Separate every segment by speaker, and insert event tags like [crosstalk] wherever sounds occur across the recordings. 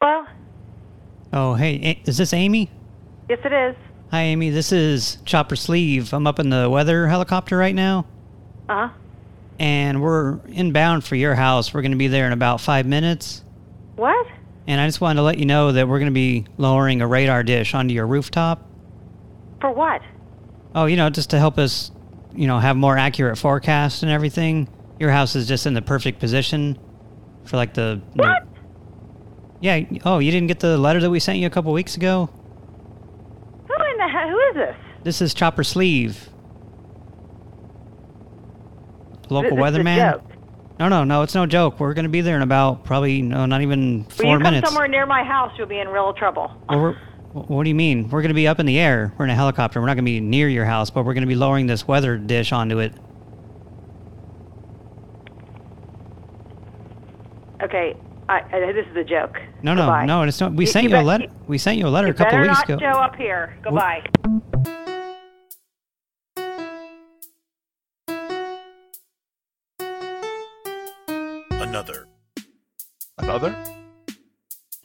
Speaker 1: Well,
Speaker 2: Oh, hey, is this Amy?
Speaker 1: yes it is.
Speaker 2: Hi, Amy. This is Chopper Sleeve. I'm up in the weather helicopter right now,
Speaker 1: Uh-huh.
Speaker 2: and we're inbound for your house. We're going to be there in about five minutes.
Speaker 1: What?
Speaker 2: And I just wanted to let you know that we're going to be lowering a radar dish onto your rooftop.
Speaker 1: For what?
Speaker 2: Oh, you know, just to help us, you know, have more accurate forecasts and everything. Your house is just in the perfect position for like the... the-
Speaker 1: What?
Speaker 2: Yeah. Oh, you didn't get the letter that we sent you a couple weeks ago?
Speaker 1: Who in the hell? Who is this?
Speaker 2: This is Chopper Sleeve. Local
Speaker 1: This
Speaker 2: weatherman. No, no, no, it's no joke. We're going to be there in about probably, no, not even four
Speaker 1: When
Speaker 2: four
Speaker 1: you come
Speaker 2: minutes.
Speaker 1: somewhere near my house, you'll be in real trouble.
Speaker 2: Well, what do you mean? We're going to be up in the air. We're in a helicopter. We're not going to be near your house, but we're going to be lowering this weather dish onto it.
Speaker 1: Okay, I, I, this is a joke.
Speaker 2: No, no,
Speaker 1: Goodbye.
Speaker 2: no, it's not. We
Speaker 1: You-
Speaker 2: sent
Speaker 1: you
Speaker 2: you, a
Speaker 1: bet-
Speaker 2: letter. We sent you a letter
Speaker 1: You
Speaker 2: a couple
Speaker 1: better
Speaker 2: weeks
Speaker 1: not show up here. Goodbye.
Speaker 3: Another.
Speaker 4: Another?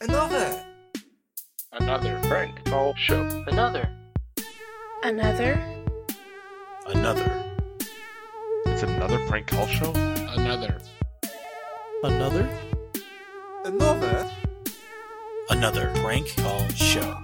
Speaker 5: Another.
Speaker 4: Another prank call show.
Speaker 6: Another.
Speaker 7: Another?
Speaker 3: Another.
Speaker 4: It's another prank call show?
Speaker 6: Another.
Speaker 5: Another. Another.
Speaker 3: Another prank call show.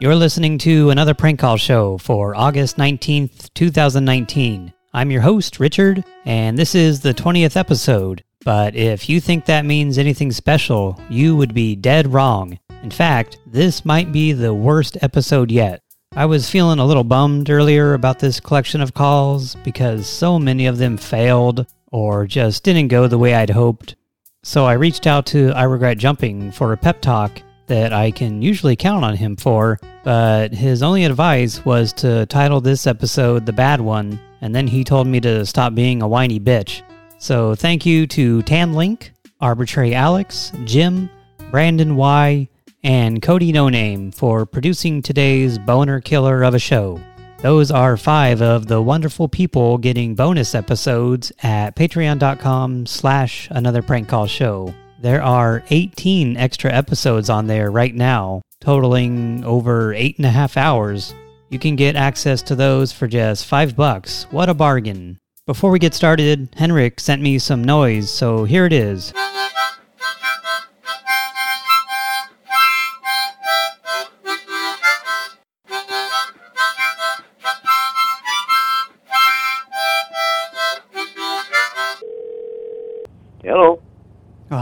Speaker 2: You're listening to another prank call show for August 19th, 2019. I'm your host, Richard, and this is the 20th episode. But if you think that means anything special, you would be dead wrong. In fact, this might be the worst episode yet. I was feeling a little bummed earlier about this collection of calls because so many of them failed or just didn't go the way I'd hoped. So I reached out to I Regret Jumping for a pep talk that I can usually count on him for, but his only advice was to title this episode The Bad One, and then he told me to stop being a whiny bitch. So thank you to Tan Link, Arbitrary Alex, Jim, Brandon Y, and Cody No Name for producing today's boner killer of a show. Those are five of the wonderful people getting bonus episodes at patreon.com slash another prank call show. There are 18 extra episodes on there right now, totaling over eight and a half hours. You can get access to those for just five bucks. What a bargain. Before we get started, Henrik sent me some noise, so here it is.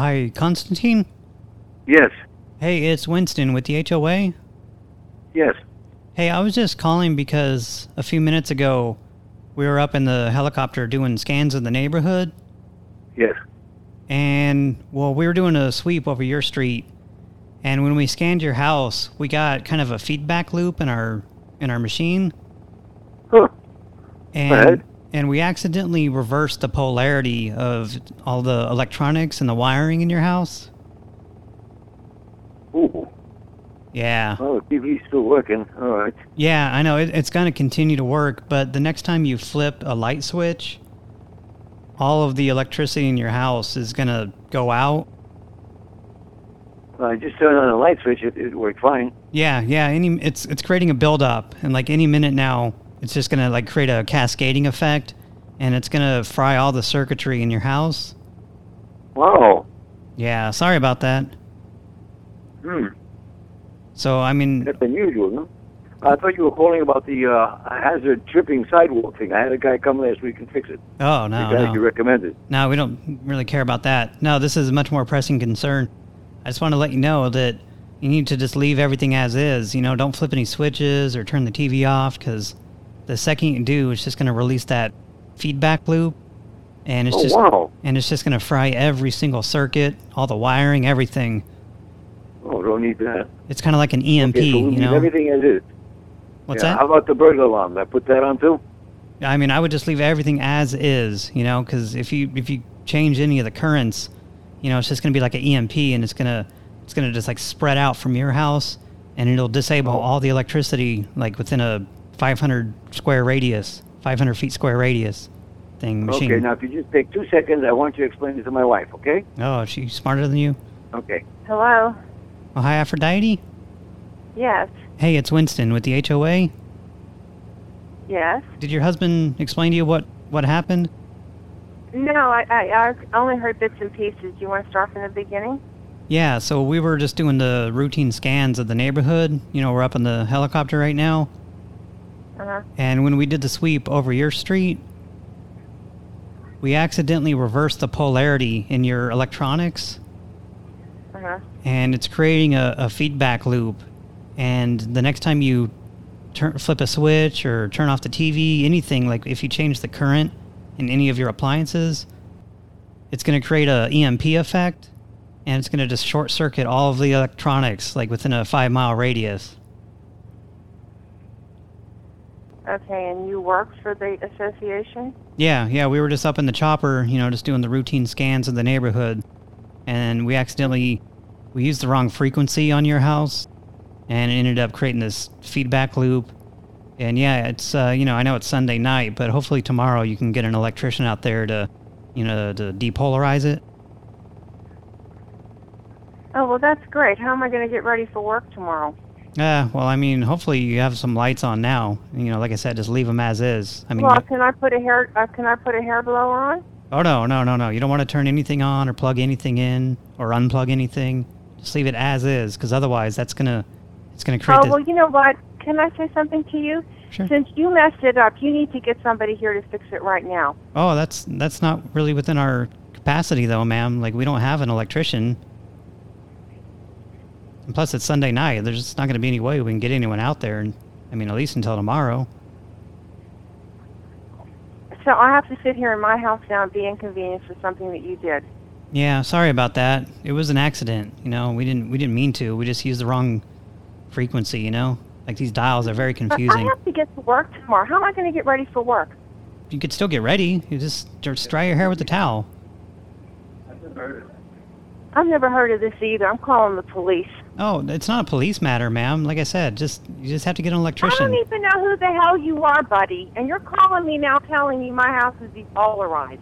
Speaker 2: Hi, Constantine?
Speaker 8: Yes.
Speaker 2: Hey, it's Winston with the HOA.
Speaker 8: Yes.
Speaker 2: Hey, I was just calling because a few minutes ago we were up in the helicopter doing scans of the neighborhood,
Speaker 8: Yes.
Speaker 2: and, well, we were doing a sweep over your street, and when we scanned your house, we got kind of a feedback loop in our in our machine,
Speaker 8: Huh.
Speaker 2: and
Speaker 8: ahead.
Speaker 2: And we accidentally reversed the polarity of all the electronics and the wiring in your house.
Speaker 8: Ooh.
Speaker 2: Yeah.
Speaker 8: Oh, the TV's still working. All right.
Speaker 2: Yeah, I know. It, it's going to continue to work, but the next time you flip a light switch, all of the electricity in your house is going to go out.
Speaker 8: I just turned on the light switch. It, it worked fine.
Speaker 2: Yeah, yeah. Any, it's it's creating a buildup, and like any minute now, it's just going to like create a cascading effect, and it's going to fry all the circuitry in your house.
Speaker 8: Wow.
Speaker 2: Yeah, sorry about that.
Speaker 8: Hmm.
Speaker 2: So I mean,
Speaker 8: That's unusual, huh? I thought you were calling about the uh, hazard tripping sidewalk thing. I had a guy come last week and fix it.
Speaker 2: oh no,
Speaker 8: the guy
Speaker 2: no.
Speaker 8: you recommended.
Speaker 2: No, we don't really care about that. No, this is a much more pressing concern. I just want to let you know that you need to just leave everything as is. You know, don't flip any switches or turn the TV off because the second you do, it's just going to release that feedback loop, and it's
Speaker 8: Oh,
Speaker 2: just
Speaker 8: wow.
Speaker 2: and it's just going to fry every single circuit, all the wiring, everything.
Speaker 8: Oh, don't need that.
Speaker 2: It's kind of like an EMP,
Speaker 8: Okay, so
Speaker 2: you
Speaker 8: leave
Speaker 2: know.
Speaker 8: everything as is.
Speaker 2: What's
Speaker 8: yeah,
Speaker 2: that?
Speaker 8: How about the burglar alarm? I put that on too?
Speaker 2: I mean, I would just leave everything as is, you know, because if you if you change any of the currents, you know, it's just going to be like an EMP, and it's gonna it's gonna just like spread out from your house, and it'll disable
Speaker 8: Oh.
Speaker 2: all the electricity like within a 500 square radius, 500 feet square radius. thing machine.
Speaker 8: Okay, now if you just take two seconds, I want you to explain it to my wife, okay?
Speaker 2: Oh, she's smarter than you?
Speaker 8: Okay.
Speaker 7: Hello?
Speaker 2: Oh, hi, Aphrodite?
Speaker 7: Yes.
Speaker 2: Hey, it's Winston with the HOA.
Speaker 7: Yes.
Speaker 2: Did your husband explain to you what, what happened?
Speaker 7: No, I, I, I only heard bits and pieces. Do you want to start from the beginning?
Speaker 2: Yeah, so we were just doing the routine scans of the neighborhood. You know, we're up in the helicopter right now.
Speaker 7: Uh-huh.
Speaker 2: And when we did the sweep over your street, we accidentally reversed the polarity in your electronics.
Speaker 7: Uh-huh.
Speaker 2: And it's creating a, a feedback loop. And the next time you turn, flip a switch or turn off the TV, anything, like if you change the current in any of your appliances, it's going to create a EMP effect. And it's going to just short circuit all of the electronics, like within a five mile radius.
Speaker 7: Okay, and you work for the association?
Speaker 2: Yeah, yeah, we were just up in the chopper, you know, just doing the routine scans of the neighborhood. And we accidentally, we used the wrong frequency on your house. And it ended up creating this feedback loop. And yeah, it's, uh, you know, I know it's Sunday night, but hopefully tomorrow you can get an electrician out there to, you know, to depolarize it.
Speaker 7: Oh, well, that's great. How am I going to get ready for work tomorrow?
Speaker 2: Yeah, well, I mean, hopefully you have some lights on now. You know, like I said, just leave them as is. I mean,
Speaker 7: well, can I put a hair uh, can I put a hair blower on?
Speaker 2: oh no, no, no, no. You don't want to turn anything on or plug anything in or unplug anything. Just leave it as is, because otherwise that's gonna, it's gonna create.
Speaker 7: Oh,
Speaker 2: this-
Speaker 7: well, you know what? Can I say something to you?
Speaker 2: Sure.
Speaker 7: Since you messed it up, you need to get somebody here to fix it right now.
Speaker 2: Oh, that's that's not really within our capacity, though, ma'am. Like we don't have an electrician. And plus, it's Sunday night. There's just not going to be any way we can get anyone out there. And I mean, at least until tomorrow.
Speaker 7: So I have to sit here in my house now and be inconvenienced for something that you did.
Speaker 2: Yeah, sorry about that. It was an accident. You know, we didn't we didn't mean to. We just used the wrong frequency. You know, like these dials are very
Speaker 7: But I
Speaker 2: confusing.
Speaker 7: have to get to work tomorrow. How am I going to get ready for work?
Speaker 2: You could still get ready. You just just dry your hair with the towel.
Speaker 7: I've never heard of this either. I'm calling the police.
Speaker 2: Oh, it's not a police matter, ma'am. Like I said, just you just have to get an electrician.
Speaker 7: I don't even know who the hell you are, buddy. And you're calling me now telling me my house is depolarized.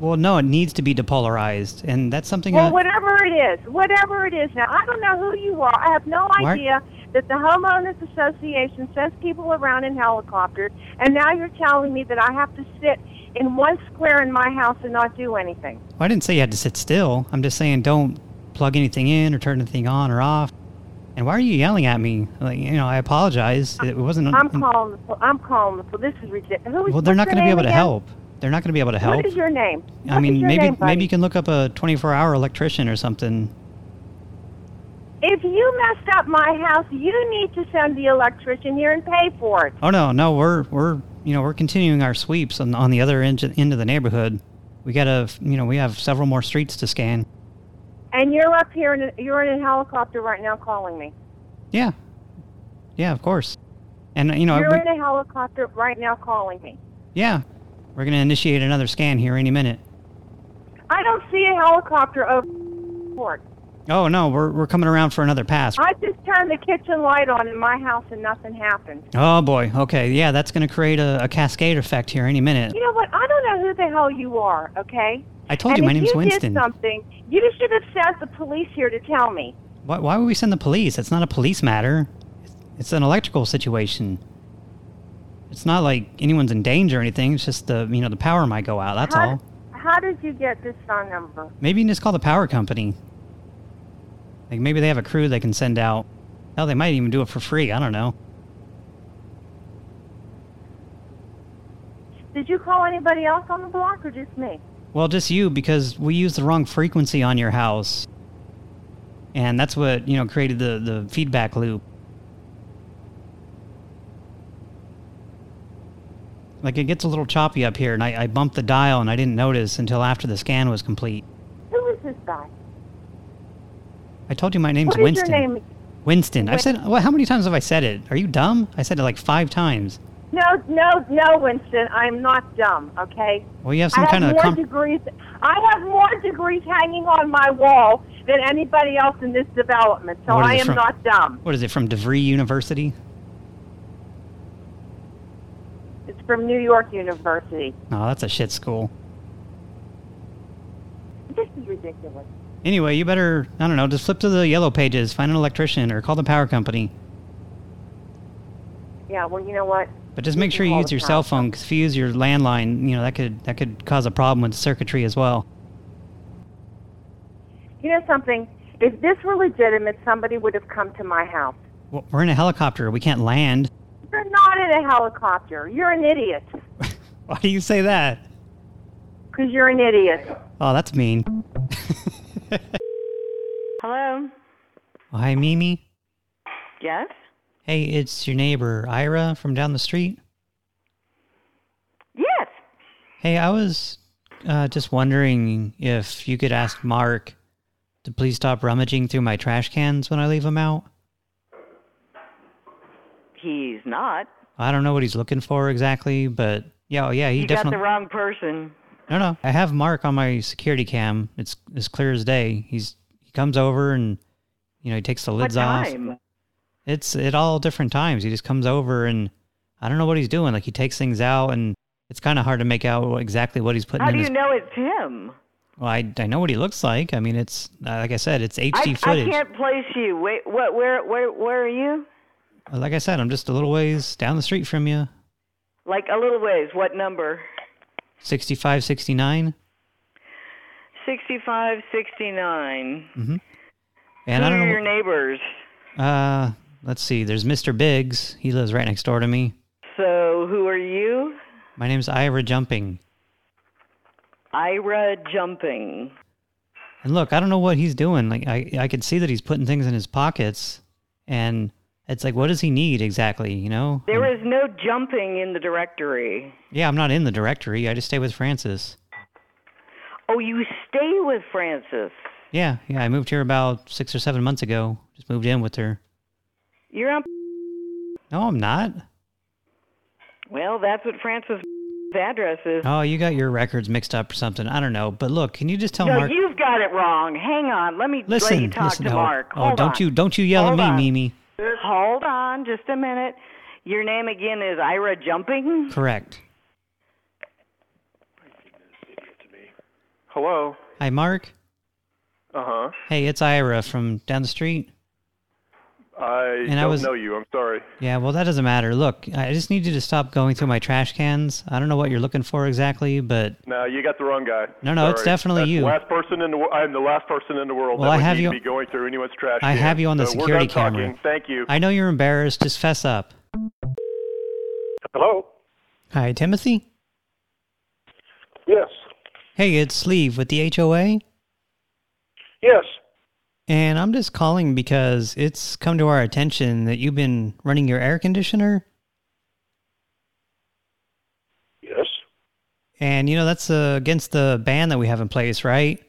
Speaker 2: Well, no, it needs to be depolarized, and that's something.
Speaker 7: Well,
Speaker 2: I-
Speaker 7: whatever it is, whatever it is now, I don't know who you are. I have no
Speaker 2: Why-
Speaker 7: idea that the Homeowners Association sends people around in helicopters, and now you're telling me that I have to sit in one square in my house and not do anything.
Speaker 2: Well, I didn't say you had to sit still. I'm just saying don't plug anything in or turn anything on or off. And why are you yelling at me? Like, you know, I apologize. It wasn't.
Speaker 7: I'm calling the I'm calling the police. This is ridiculous.
Speaker 2: Well, they're not going to be able to help. They're not going to be able to help.
Speaker 7: What is your name?
Speaker 2: I
Speaker 7: What
Speaker 2: mean, maybe
Speaker 7: name,
Speaker 2: maybe you can look up a 24-hour electrician or something.
Speaker 7: If you messed up my house, you need to send the electrician here and pay for it.
Speaker 2: Oh no, no, we're we're you know we're continuing our sweeps on on the other end end of the neighborhood. We got to you know we have several more streets to scan.
Speaker 7: And you're up here, in a, you're in a helicopter right now calling me.
Speaker 2: Yeah, yeah, of course. And you know,
Speaker 7: You're in a helicopter right now calling me.
Speaker 2: yeah, we're going to initiate another scan here any minute.
Speaker 7: I don't see a helicopter over port.
Speaker 2: Oh no, we're we're coming around for another pass.
Speaker 7: I just turned the kitchen light on in my house and nothing happened.
Speaker 2: Oh boy, okay, yeah, that's going to create a, a cascade effect here any minute.
Speaker 7: You know what? I don't know who the hell you are, okay?
Speaker 2: I told
Speaker 7: and
Speaker 2: you my name's
Speaker 7: you
Speaker 2: Winston.
Speaker 7: did something, you should have sent the police here to tell me.
Speaker 2: Why, why would we send the police? It's not a police matter. It's an electrical situation. It's not like anyone's in danger or anything. It's just the you know the power might go out. That's
Speaker 7: how,
Speaker 2: all.
Speaker 7: How did you get this phone number?
Speaker 2: Maybe you can just call the power company. Like maybe they have a crew they can send out. Hell, they might even do it for free. I don't know.
Speaker 7: Did you call anybody else on the block or just me?
Speaker 2: Well, just you because we used the wrong frequency on your house. And that's what, you know, created the, the feedback loop. Like, it gets a little choppy up here, and I, I bumped the dial, and I didn't notice until after the scan was complete.
Speaker 7: Who is this guy?
Speaker 2: I told you my name's
Speaker 7: What is
Speaker 2: Winston.
Speaker 7: your name?
Speaker 2: Winston. I've said, well, how many times have I said it? Are you dumb? I said it like five times.
Speaker 7: No, no, no, Winston. I'm not dumb, okay?
Speaker 2: Well, you have
Speaker 7: I
Speaker 2: some
Speaker 7: have
Speaker 2: kind of...
Speaker 7: more
Speaker 2: com-
Speaker 7: degrees. I have more degrees hanging on my wall than anybody else in this development, so I am
Speaker 2: from-
Speaker 7: not dumb.
Speaker 2: What is it, from DeVry University?
Speaker 7: It's from New York University.
Speaker 2: Oh, that's a shit school.
Speaker 7: This is ridiculous.
Speaker 2: Anyway, you better, I don't know, just flip to the yellow pages, find an electrician, or call the power company.
Speaker 7: Yeah, well, you know what?
Speaker 2: But just make sure you use your cell phone, because if you use your landline, you know, that could that could cause a problem with circuitry as well.
Speaker 7: You know something? If this were legitimate, somebody would have come to my house.
Speaker 2: Well, we're in a helicopter. We can't land.
Speaker 7: You're not in a helicopter. You're an idiot. [laughs]
Speaker 2: Why do you say that?
Speaker 7: Because you're an idiot.
Speaker 2: Oh, that's mean. [laughs] [laughs]
Speaker 1: Hello?
Speaker 2: Oh, hi, Mimi.
Speaker 1: Yes?
Speaker 2: Hey, it's your neighbor, Ira, from down the street.
Speaker 1: Yes.
Speaker 2: Hey, I was uh, just wondering if you could ask Mark to please stop rummaging through my trash cans when I leave them out.
Speaker 6: He's not.
Speaker 2: I don't know what he's looking for exactly, but yeah, oh, yeah, he
Speaker 6: you got
Speaker 2: definitely.
Speaker 6: the wrong person.
Speaker 2: No, no, I have Mark on my security cam. It's as clear as day. He's he comes over and you know he takes the lids
Speaker 6: what
Speaker 2: off. It's at all different times. He just comes over and I don't know what he's doing. Like he takes things out and it's kind of hard to make out exactly what he's putting
Speaker 6: How
Speaker 2: in
Speaker 6: do
Speaker 2: his.
Speaker 6: you know it's him?
Speaker 2: Well, I I know what he looks like. I mean, it's uh, like I said, it's HD
Speaker 6: I,
Speaker 2: footage.
Speaker 6: I can't place you. Wait, what? Where? Where? Where are you?
Speaker 2: Like I said, I'm just a little ways down the street from you.
Speaker 6: Like a little ways. What number?
Speaker 2: 65, 69.
Speaker 6: Sixty-five, sixty-nine.
Speaker 2: Mm-hmm.
Speaker 6: Who
Speaker 2: And I
Speaker 6: are
Speaker 2: don't
Speaker 6: your
Speaker 2: know.
Speaker 6: neighbors?
Speaker 2: Uh, let's see. There's Mr. Biggs. He lives right next door to me.
Speaker 6: So who are you?
Speaker 2: My name's Ira Jumping.
Speaker 6: Ira jumping.
Speaker 2: And look, I don't know what he's doing. Like I, I could see that he's putting things in his pockets, and it's like, what does he need exactly? You know?
Speaker 6: There
Speaker 2: And-
Speaker 6: is no jumping in the directory.
Speaker 2: Yeah, I'm not in the directory. I just stay with Francis.
Speaker 6: Oh, you stay with Francis.
Speaker 2: Yeah, yeah. I moved here about six or seven months ago. Just moved in with her.
Speaker 6: You're on.
Speaker 2: No, I'm not.
Speaker 6: Well, that's what Francis' address is.
Speaker 2: Oh, you got your records mixed up or something. I don't know. But look, can you just tell
Speaker 6: no,
Speaker 2: Mark?
Speaker 6: you've got it wrong. Hang on. Let me
Speaker 2: listen,
Speaker 6: let you talk
Speaker 2: listen.
Speaker 6: to
Speaker 2: oh,
Speaker 6: Mark.
Speaker 2: oh, don't
Speaker 6: on.
Speaker 2: you don't you yell
Speaker 6: Hold
Speaker 2: at
Speaker 6: on.
Speaker 2: me, Mimi.
Speaker 6: Hold on, just a minute. Your name again is Ira Jumping.
Speaker 2: Correct.
Speaker 4: Hello.
Speaker 2: Hi, Mark.
Speaker 4: Uh huh.
Speaker 2: Hey, it's Ira from down the street.
Speaker 4: I
Speaker 2: And I
Speaker 4: don't
Speaker 2: was-
Speaker 4: know you. I'm sorry.
Speaker 2: Yeah, well, that doesn't matter. Look, I just need you to stop going through my trash cans. I don't know what you're looking for exactly, but
Speaker 4: No, you got the wrong guy.
Speaker 2: No, no, it's definitely
Speaker 4: That's
Speaker 2: you.
Speaker 4: Last person in the. I'm the last person in the world
Speaker 2: Well,
Speaker 4: that
Speaker 2: I have you-
Speaker 4: to be going through anyone's trash.
Speaker 2: I
Speaker 4: can.
Speaker 2: have you on the
Speaker 4: So
Speaker 2: security camera.
Speaker 4: Talking. Thank you.
Speaker 2: I know you're embarrassed. Just fess up.
Speaker 8: Hello?
Speaker 2: Hi, Timothy.
Speaker 8: Yes.
Speaker 2: Hey, it's Sleeve with the HOA.
Speaker 8: Yes.
Speaker 2: And I'm just calling because it's come to our attention that you've been running your air conditioner.
Speaker 8: Yes.
Speaker 2: And, you know, that's uh, against the ban that we have in place, right?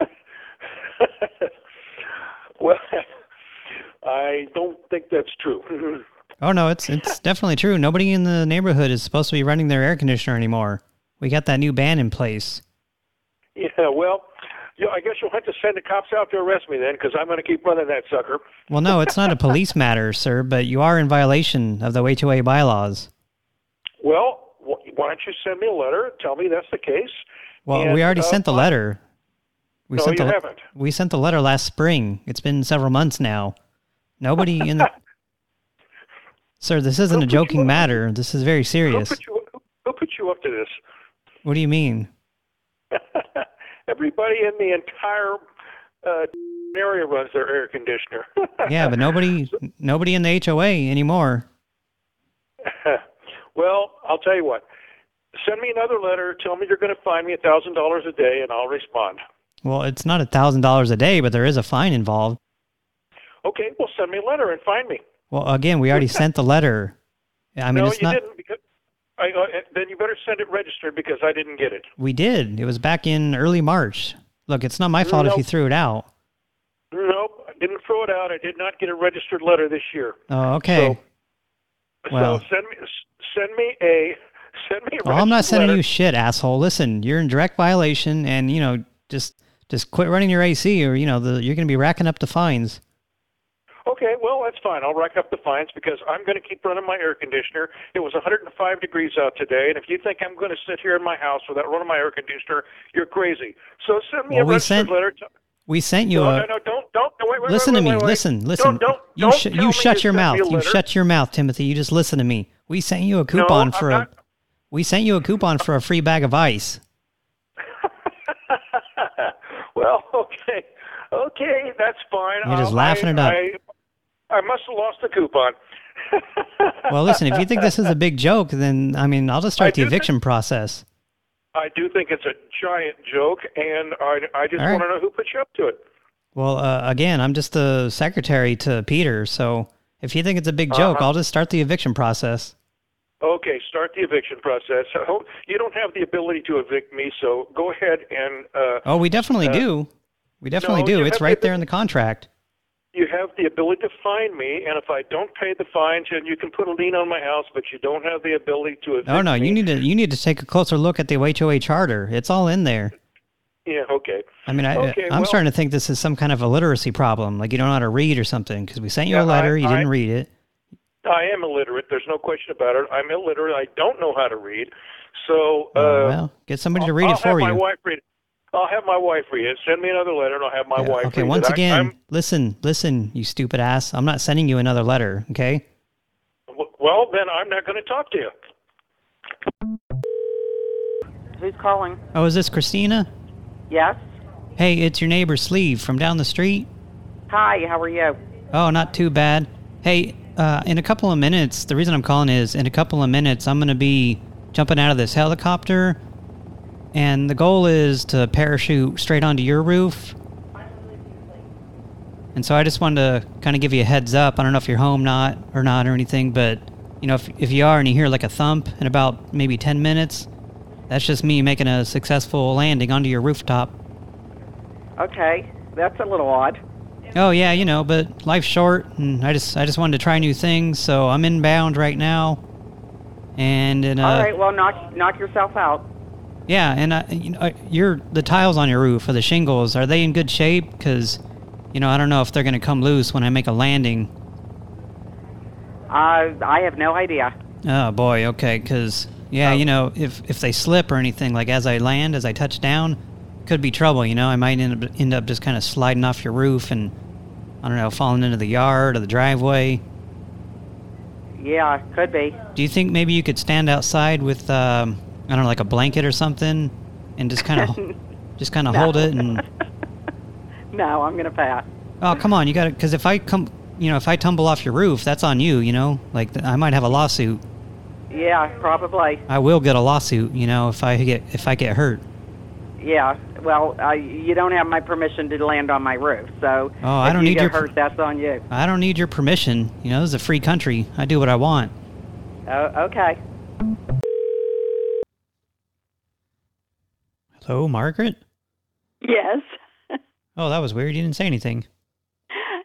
Speaker 2: [laughs]
Speaker 8: Well, I don't think that's true. [laughs]
Speaker 2: Oh, no, it's it's [laughs] definitely true. Nobody in the neighborhood is supposed to be running their air conditioner anymore. We got that new ban in place.
Speaker 8: yeah, well, yeah, I guess you'll have to send the cops out to arrest me then, because I'm going to keep running that sucker.
Speaker 2: Well, no, it's not a police [laughs] matter, sir, but you are in violation of the HOA bylaws.
Speaker 8: Well, why don't you send me a letter, tell me that's the case?
Speaker 2: Well,
Speaker 8: And,
Speaker 2: we already
Speaker 8: uh,
Speaker 2: sent the letter. We
Speaker 8: No,
Speaker 2: sent
Speaker 8: you
Speaker 2: the,
Speaker 8: haven't.
Speaker 2: We sent the letter last spring. It's been several months now. Nobody in the... [laughs] Sir, this isn't a
Speaker 8: Who
Speaker 2: joking matter. This is very
Speaker 8: Who
Speaker 2: serious.
Speaker 8: put you, who- who put you up to this?
Speaker 2: What do you mean? [laughs]
Speaker 8: Everybody in the entire uh, area runs their air conditioner. [laughs]
Speaker 2: Yeah, but nobody nobody in the HOA anymore. [laughs]
Speaker 8: well, I'll tell you what. Send me another letter. Tell me you're going to find me a thousand dollars a day, and I'll respond.
Speaker 2: Well, it's not a $1,000 a day, but there is a fine involved.
Speaker 8: Okay, well, send me a letter and find me.
Speaker 2: Well, again, we already [laughs] sent the letter. I mean,
Speaker 8: no,
Speaker 2: it's
Speaker 8: you
Speaker 2: not...
Speaker 8: didn't. Because I, uh, then you better send it registered because I didn't get it.
Speaker 2: We did. It was back in early March. Look, it's not my fault if you threw it out.
Speaker 8: Nope, I didn't throw it out. I did not get a registered letter this year.
Speaker 2: Oh, okay. Well-
Speaker 8: so send me send me a [laughs] send me a
Speaker 2: Well, I'm not sending
Speaker 8: letter.
Speaker 2: you shit, asshole. Listen, you're in direct violation, and you know, just just quit running your AC, or you know, the, you're going to be racking up the fines.
Speaker 9: Okay, well, that's fine. I'll rack up the fines because I'm going to keep running my air conditioner. It was 105 degrees out today, and if you think I'm going to sit here in my house without running my air conditioner, you're crazy. So send me
Speaker 2: Well,
Speaker 9: a
Speaker 2: we sent-
Speaker 9: letter. To,
Speaker 2: We sent you
Speaker 9: no,
Speaker 2: a...
Speaker 9: no, no, don't, don't. No, wait, wait,
Speaker 2: listen
Speaker 9: wait,
Speaker 2: to me.
Speaker 9: wait, wait.
Speaker 2: Listen, listen.
Speaker 9: Don't, don't,
Speaker 2: you sh- you shut your mouth. You shut your mouth, Timothy. You just listen to me. We sent you a coupon
Speaker 9: I'm
Speaker 2: for
Speaker 9: not-
Speaker 2: a... We sent you a coupon for a free bag of ice. [laughs]
Speaker 9: well, okay, okay, that's fine.
Speaker 2: You're just
Speaker 9: Um,
Speaker 2: laughing
Speaker 9: I,
Speaker 2: it up.
Speaker 9: I, I must have lost the coupon. [laughs]
Speaker 2: Well, listen, if you think this is a big joke, then, I mean, I'll just start
Speaker 9: I
Speaker 2: the eviction process.
Speaker 9: I do think it's a giant joke, and I, I just
Speaker 2: right.
Speaker 9: want to know who put you up to it.
Speaker 2: Well, uh, again, I'm just the secretary to Peter, so if you think it's a big joke,
Speaker 9: Uh-huh.
Speaker 2: I'll just start the eviction process.
Speaker 9: Okay, start the eviction process. You don't have the ability to evict me, so go ahead and. Uh,
Speaker 2: Oh, we definitely
Speaker 9: Uh,
Speaker 2: do. We definitely
Speaker 9: no,
Speaker 2: do. It's right there in the contract.
Speaker 9: You have the ability to fine me, and if I don't pay the fines, then you can put a lien on my house, but you don't have the ability to evict
Speaker 2: No, no,
Speaker 9: me.
Speaker 2: you need to you need to take a closer look at the HOA charter. It's all in there.
Speaker 9: Yeah, okay.
Speaker 2: I mean, I,
Speaker 9: Okay,
Speaker 2: I'm
Speaker 9: well-
Speaker 2: starting to think this is some kind of a literacy problem, like you don't know how to read or something, because we sent you
Speaker 9: Yeah,
Speaker 2: a letter,
Speaker 9: I-
Speaker 2: you didn't
Speaker 9: I-
Speaker 2: read it.
Speaker 9: I am illiterate. There's no question about it. I'm illiterate. I don't know how to read. So, uh,
Speaker 2: Oh, well, get somebody to read
Speaker 9: I'll
Speaker 2: it for
Speaker 9: have
Speaker 2: you.
Speaker 9: my wife read it. I'll have my wife read it. Send me another letter, and I'll have my
Speaker 2: Yeah,
Speaker 9: wife
Speaker 2: okay,
Speaker 9: read
Speaker 2: once
Speaker 9: it. I-
Speaker 2: again,
Speaker 9: I'm-
Speaker 2: listen, listen, you stupid ass. I'm not sending you another letter, okay?
Speaker 9: well, then I'm not going to talk to you.
Speaker 6: Who's calling?
Speaker 2: Oh, is this Christina?
Speaker 6: Yes.
Speaker 2: Hey, it's your neighbor Sleeve from down the street.
Speaker 6: Hi. How are you?
Speaker 2: Oh, not too bad. Hey, uh, in a couple of minutes, the reason I'm calling is in a couple of minutes, I'm going to be jumping out of this helicopter, and the goal is to parachute straight onto your roof. And so I just wanted to kind of give you a heads up. I don't know if you're home not or not or anything, but you know, if if you are and you hear like a thump in about maybe 10 minutes, that's just me making a successful landing onto your rooftop.
Speaker 6: Okay. That's a little odd.
Speaker 2: Oh yeah, you know, but life's short, and I just I just wanted to try new things, so I'm inbound right now. And in, uh,
Speaker 6: All right. Well, knock knock yourself out.
Speaker 2: Yeah, and uh, you know, your the tiles on your roof or the shingles are they in good shape? Because you know I don't know if they're gonna come loose when I make a landing.
Speaker 6: Uh, I have no idea.
Speaker 2: Oh boy, okay, because yeah, you know if if they slip or anything like as I land, as I touch down, could be trouble. You know, I might end up end up just kind of sliding off your roof and I don't know falling into the yard or the driveway.
Speaker 6: Yeah, could be.
Speaker 2: Do you think maybe you could stand outside with, um, I don't know, like a blanket or something, and just kind of, [laughs] just kind of
Speaker 6: No.
Speaker 2: hold it and? [laughs]
Speaker 6: No, I'm gonna pass.
Speaker 2: Oh, come on, you got to, because if I come, you know, if I tumble off your roof, that's on you. You know, like I might have a lawsuit.
Speaker 6: Yeah, probably.
Speaker 2: I will get a lawsuit. You know, if I get if I get hurt.
Speaker 6: Yeah. Well, uh, you don't have my permission to land on my roof, so
Speaker 2: Oh, I don't
Speaker 6: you
Speaker 2: need
Speaker 6: get
Speaker 2: your-
Speaker 6: hurt. That's on you.
Speaker 2: I don't need your permission. You know, this is a free country. I do what I want.
Speaker 6: Oh, okay.
Speaker 2: Hello, Margaret.
Speaker 10: Yes.
Speaker 2: Oh, that was weird. You didn't say anything.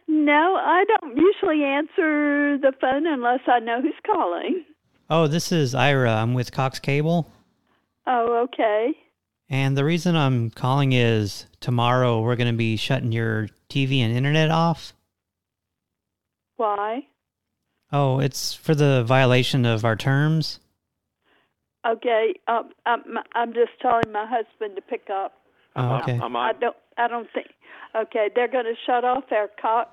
Speaker 10: No, I don't usually answer the phone unless I know who's calling.
Speaker 2: Oh, this is Ira. I'm with Cox Cable.
Speaker 10: Oh, okay.
Speaker 2: And the reason I'm calling is tomorrow we're going to be shutting your TV and internet off.
Speaker 10: Why?
Speaker 2: Oh, it's for the violation of our terms.
Speaker 10: Okay. Um, I'm I'm just telling my husband to pick up.
Speaker 2: Oh, okay.
Speaker 10: I, I don't. I don't think. Okay, they're going to shut off our Cox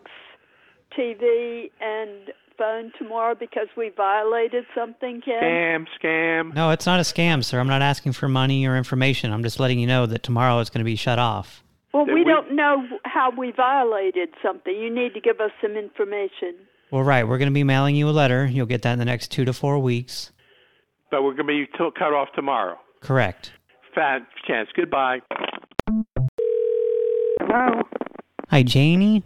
Speaker 10: TV and phone tomorrow because we violated something, Ken.
Speaker 4: Scam, scam.
Speaker 2: No, it's not a scam, sir. I'm not asking for money or information. I'm just letting you know that tomorrow it's going to be shut off.
Speaker 10: Well, we,
Speaker 4: we-
Speaker 10: don't know how we violated something. You need to give us some information.
Speaker 2: Well, right. We're going to be mailing you a letter. You'll get that in the next two to four weeks.
Speaker 4: But we're going to be till cut off tomorrow.
Speaker 2: Correct.
Speaker 4: Fat chance. Goodbye.
Speaker 11: Hello?
Speaker 2: Hi, Janie.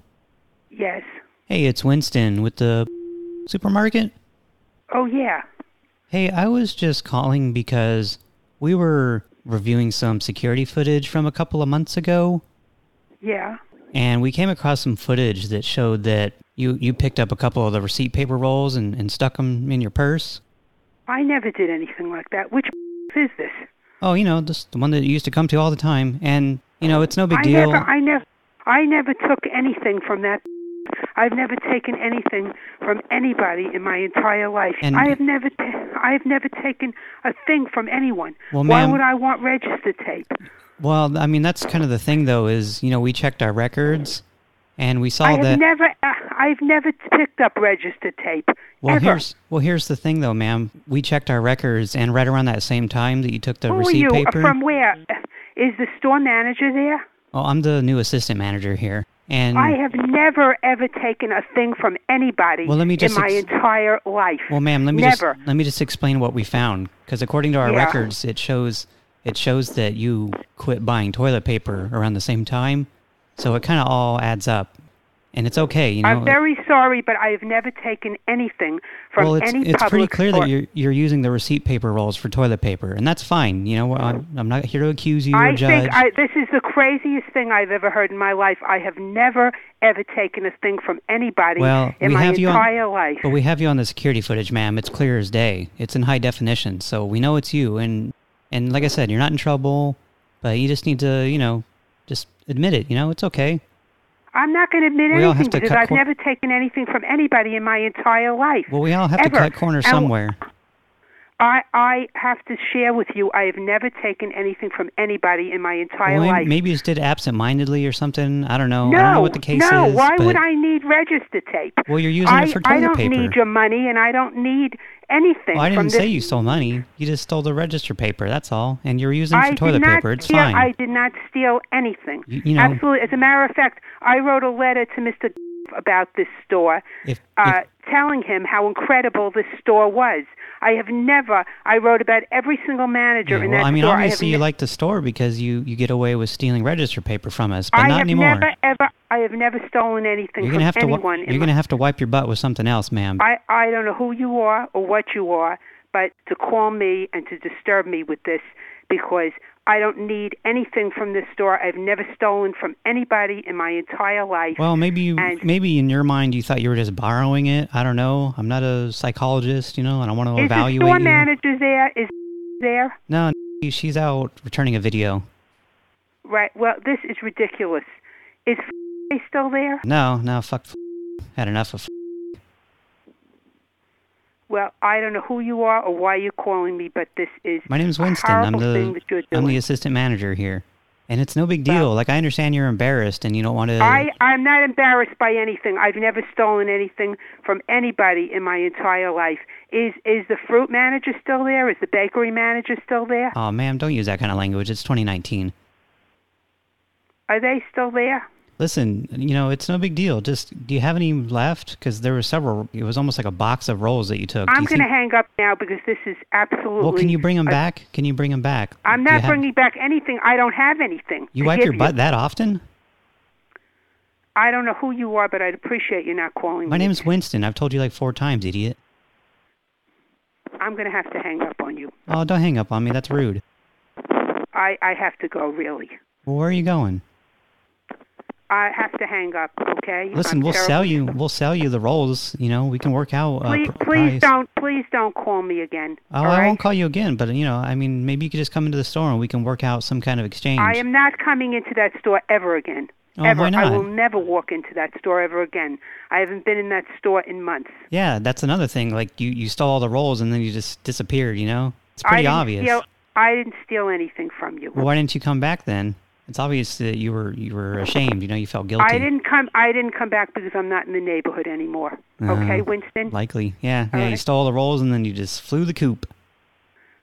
Speaker 11: Yes.
Speaker 2: Hey, it's Winston with the supermarket.
Speaker 11: Oh, yeah.
Speaker 2: Hey, I was just calling because we were reviewing some security footage from a couple of months ago,
Speaker 11: Yeah.
Speaker 2: and we came across some footage that showed that you, you picked up a couple of the receipt paper rolls and, and stuck them in your purse.
Speaker 11: I never did anything like that. Which [laughs] is this?
Speaker 2: Oh, you know, just the one that you used to come to all the time. And, you know, it's no big
Speaker 11: I
Speaker 2: deal.
Speaker 11: never, I never, I never took anything from that. [laughs] I've never taken anything from anybody in my entire life.
Speaker 2: And-
Speaker 11: I have never, I have never taken a thing from anyone.
Speaker 2: Well,
Speaker 11: Why would I want register tape?
Speaker 2: Well, I mean, that's kind of the thing, though, is, you know, we checked our records, and we saw
Speaker 11: I have
Speaker 2: that...
Speaker 11: never, uh, I've never picked up register tape.
Speaker 2: Well,
Speaker 11: ever.
Speaker 2: here's well, here's the thing, though, ma'am. We checked our records, and right around that same time that you took the
Speaker 11: Who are
Speaker 2: receipt
Speaker 11: you?
Speaker 2: Paper...
Speaker 11: From where? Is the store manager there?
Speaker 2: Oh, I'm the new assistant manager here, and...
Speaker 11: I have never ever taken a thing from anybody
Speaker 2: Well, let me just
Speaker 11: in my entire life.
Speaker 2: Well, ma'am, let me
Speaker 11: never.
Speaker 2: just let me just explain what we found because according to our
Speaker 11: Yeah.
Speaker 2: records, it shows it shows that you quit buying toilet paper around the same time, so it kind of all adds up, and it's okay, you know.
Speaker 11: I'm very sorry, but I have never taken anything from
Speaker 2: well, it's
Speaker 11: any
Speaker 2: it's pretty clear
Speaker 11: store.
Speaker 2: that you're you're using the receipt paper rolls for toilet paper, and that's fine. You know, I'm, I'm not here to accuse you or judge.
Speaker 11: I think this is the craziest thing I've ever heard in my life. I have never ever taken a thing from anybody
Speaker 2: well,
Speaker 11: in
Speaker 2: we
Speaker 11: my
Speaker 2: have you on,
Speaker 11: life.
Speaker 2: but we have you on the security footage, ma'am. It's clear as day. It's in high definition, so we know it's you. And and like I said, you're not in trouble, but you just need to, you know, just admit it. You know, it's okay.
Speaker 11: I'm not going to admit
Speaker 2: We
Speaker 11: anything because I've
Speaker 2: cor-
Speaker 11: never taken anything from anybody in my entire life.
Speaker 2: Well, we all have
Speaker 11: Ever.
Speaker 2: to cut corners
Speaker 11: And
Speaker 2: somewhere.
Speaker 11: I I have to share with you. I have never taken anything from anybody in my entire
Speaker 2: Well,
Speaker 11: life.
Speaker 2: maybe, you just did absentmindedly or something. I don't know.
Speaker 11: no,
Speaker 2: I don't know what the case
Speaker 11: no.
Speaker 2: is.
Speaker 11: Why
Speaker 2: but,
Speaker 11: would I need register tape?
Speaker 2: Well, you're using
Speaker 11: I,
Speaker 2: it for toilet paper.
Speaker 11: I don't
Speaker 2: paper.
Speaker 11: need your money, and I don't need anything
Speaker 2: Well, I didn't say you stole money. You just stole the register paper. That's all. And you're using it
Speaker 11: I
Speaker 2: for toilet
Speaker 11: did not
Speaker 2: paper. It's
Speaker 11: steal,
Speaker 2: fine.
Speaker 11: I did not steal anything.
Speaker 2: You- you know-
Speaker 11: Absolutely. As a matter of fact, I wrote a letter to Mr. about this store,
Speaker 2: If,
Speaker 11: uh, telling him how incredible this store was. I have never. I wrote about every single manager
Speaker 2: yeah,
Speaker 11: in
Speaker 2: well,
Speaker 11: that
Speaker 2: I mean,
Speaker 11: store.
Speaker 2: obviously
Speaker 11: I
Speaker 2: you like the store because you, you get away with stealing register paper from us, but
Speaker 11: I
Speaker 2: not anymore.
Speaker 11: I have never ever. I have never stolen anything
Speaker 2: you're
Speaker 11: from
Speaker 2: gonna have to
Speaker 11: anyone.
Speaker 2: you're gonna have to wipe your butt with something else, ma'am.
Speaker 11: I I don't know who you are or what you are, but to call me and to disturb me with this because I don't need anything from this store. I've never stolen from anybody in my entire life.
Speaker 2: Well, maybe you,
Speaker 11: And-
Speaker 2: maybe in your mind you thought you were just borrowing it. I don't know. I'm not a psychologist, you know, and I want to
Speaker 11: is the
Speaker 2: evaluate
Speaker 11: store
Speaker 2: you.
Speaker 11: manager there? Is there?
Speaker 2: No, she's out returning a video.
Speaker 11: Right. Well, this is ridiculous. Is [laughs] still there?
Speaker 2: No, no, fuck. Had enough of.
Speaker 11: Well, I don't know who you are or why you're calling me, but this is
Speaker 2: My name's Winston. I'm the I'm the assistant manager here, and it's no big deal. like I understand you're embarrassed and you don't want to.
Speaker 11: I, I'm not embarrassed by anything. I've never stolen anything from anybody in my entire life. Is is the fruit manager still there? Is the bakery manager still there?
Speaker 2: Oh, ma'am, don't use that kind of language. It's 2019.
Speaker 11: Are they still there?
Speaker 2: Listen, you know, it's no big deal. Just, do you have any left? Because there were several. It was almost like a box of rolls that you took.
Speaker 11: I'm going to hang up now because this is absolutely.
Speaker 2: Well, can you bring them back? Can you bring them back?
Speaker 11: I'm
Speaker 2: you
Speaker 11: not
Speaker 2: have-
Speaker 11: bringing back anything. I don't have anything.
Speaker 2: You wipe your butt that often?
Speaker 11: I don't know who you are, but I'd appreciate you not calling me.
Speaker 2: My
Speaker 11: me.
Speaker 2: name's Winston. I've told you like four times, idiot.
Speaker 11: I'm going to have to hang up on you.
Speaker 2: Oh, don't hang up on me. That's rude.
Speaker 11: I I have to go really.
Speaker 2: Well, where are you going?
Speaker 11: I have to hang up. Okay.
Speaker 2: Listen,
Speaker 11: I'm
Speaker 2: we'll
Speaker 11: terribly
Speaker 2: sell you. We'll sell you the rolls. You know, we can work out. Uh,
Speaker 11: Please, please don't, please don't call me again.
Speaker 2: Oh, I
Speaker 11: right?
Speaker 2: won't call you again. But you know, I mean, maybe you could just come into the store and we can work out some kind of exchange.
Speaker 11: I am not coming into that store ever again.
Speaker 2: Oh,
Speaker 11: ever.
Speaker 2: why not?
Speaker 11: I will never walk into that store ever again. I haven't been in that store in months.
Speaker 2: Yeah, that's another thing. Like you, you stole all the rolls and then you just disappeared. You know, it's
Speaker 11: I
Speaker 2: pretty
Speaker 11: didn't
Speaker 2: obvious.
Speaker 11: Steal, I didn't steal anything from you.
Speaker 2: Well, why didn't you come back then? It's obvious that you were you were ashamed. You know, you felt guilty.
Speaker 11: I didn't come. I didn't come back because I'm not in the neighborhood anymore. okay,
Speaker 2: Uh,
Speaker 11: Winston.
Speaker 2: Likely, yeah,
Speaker 11: All
Speaker 2: yeah. You stole the rolls and then you just flew the coop,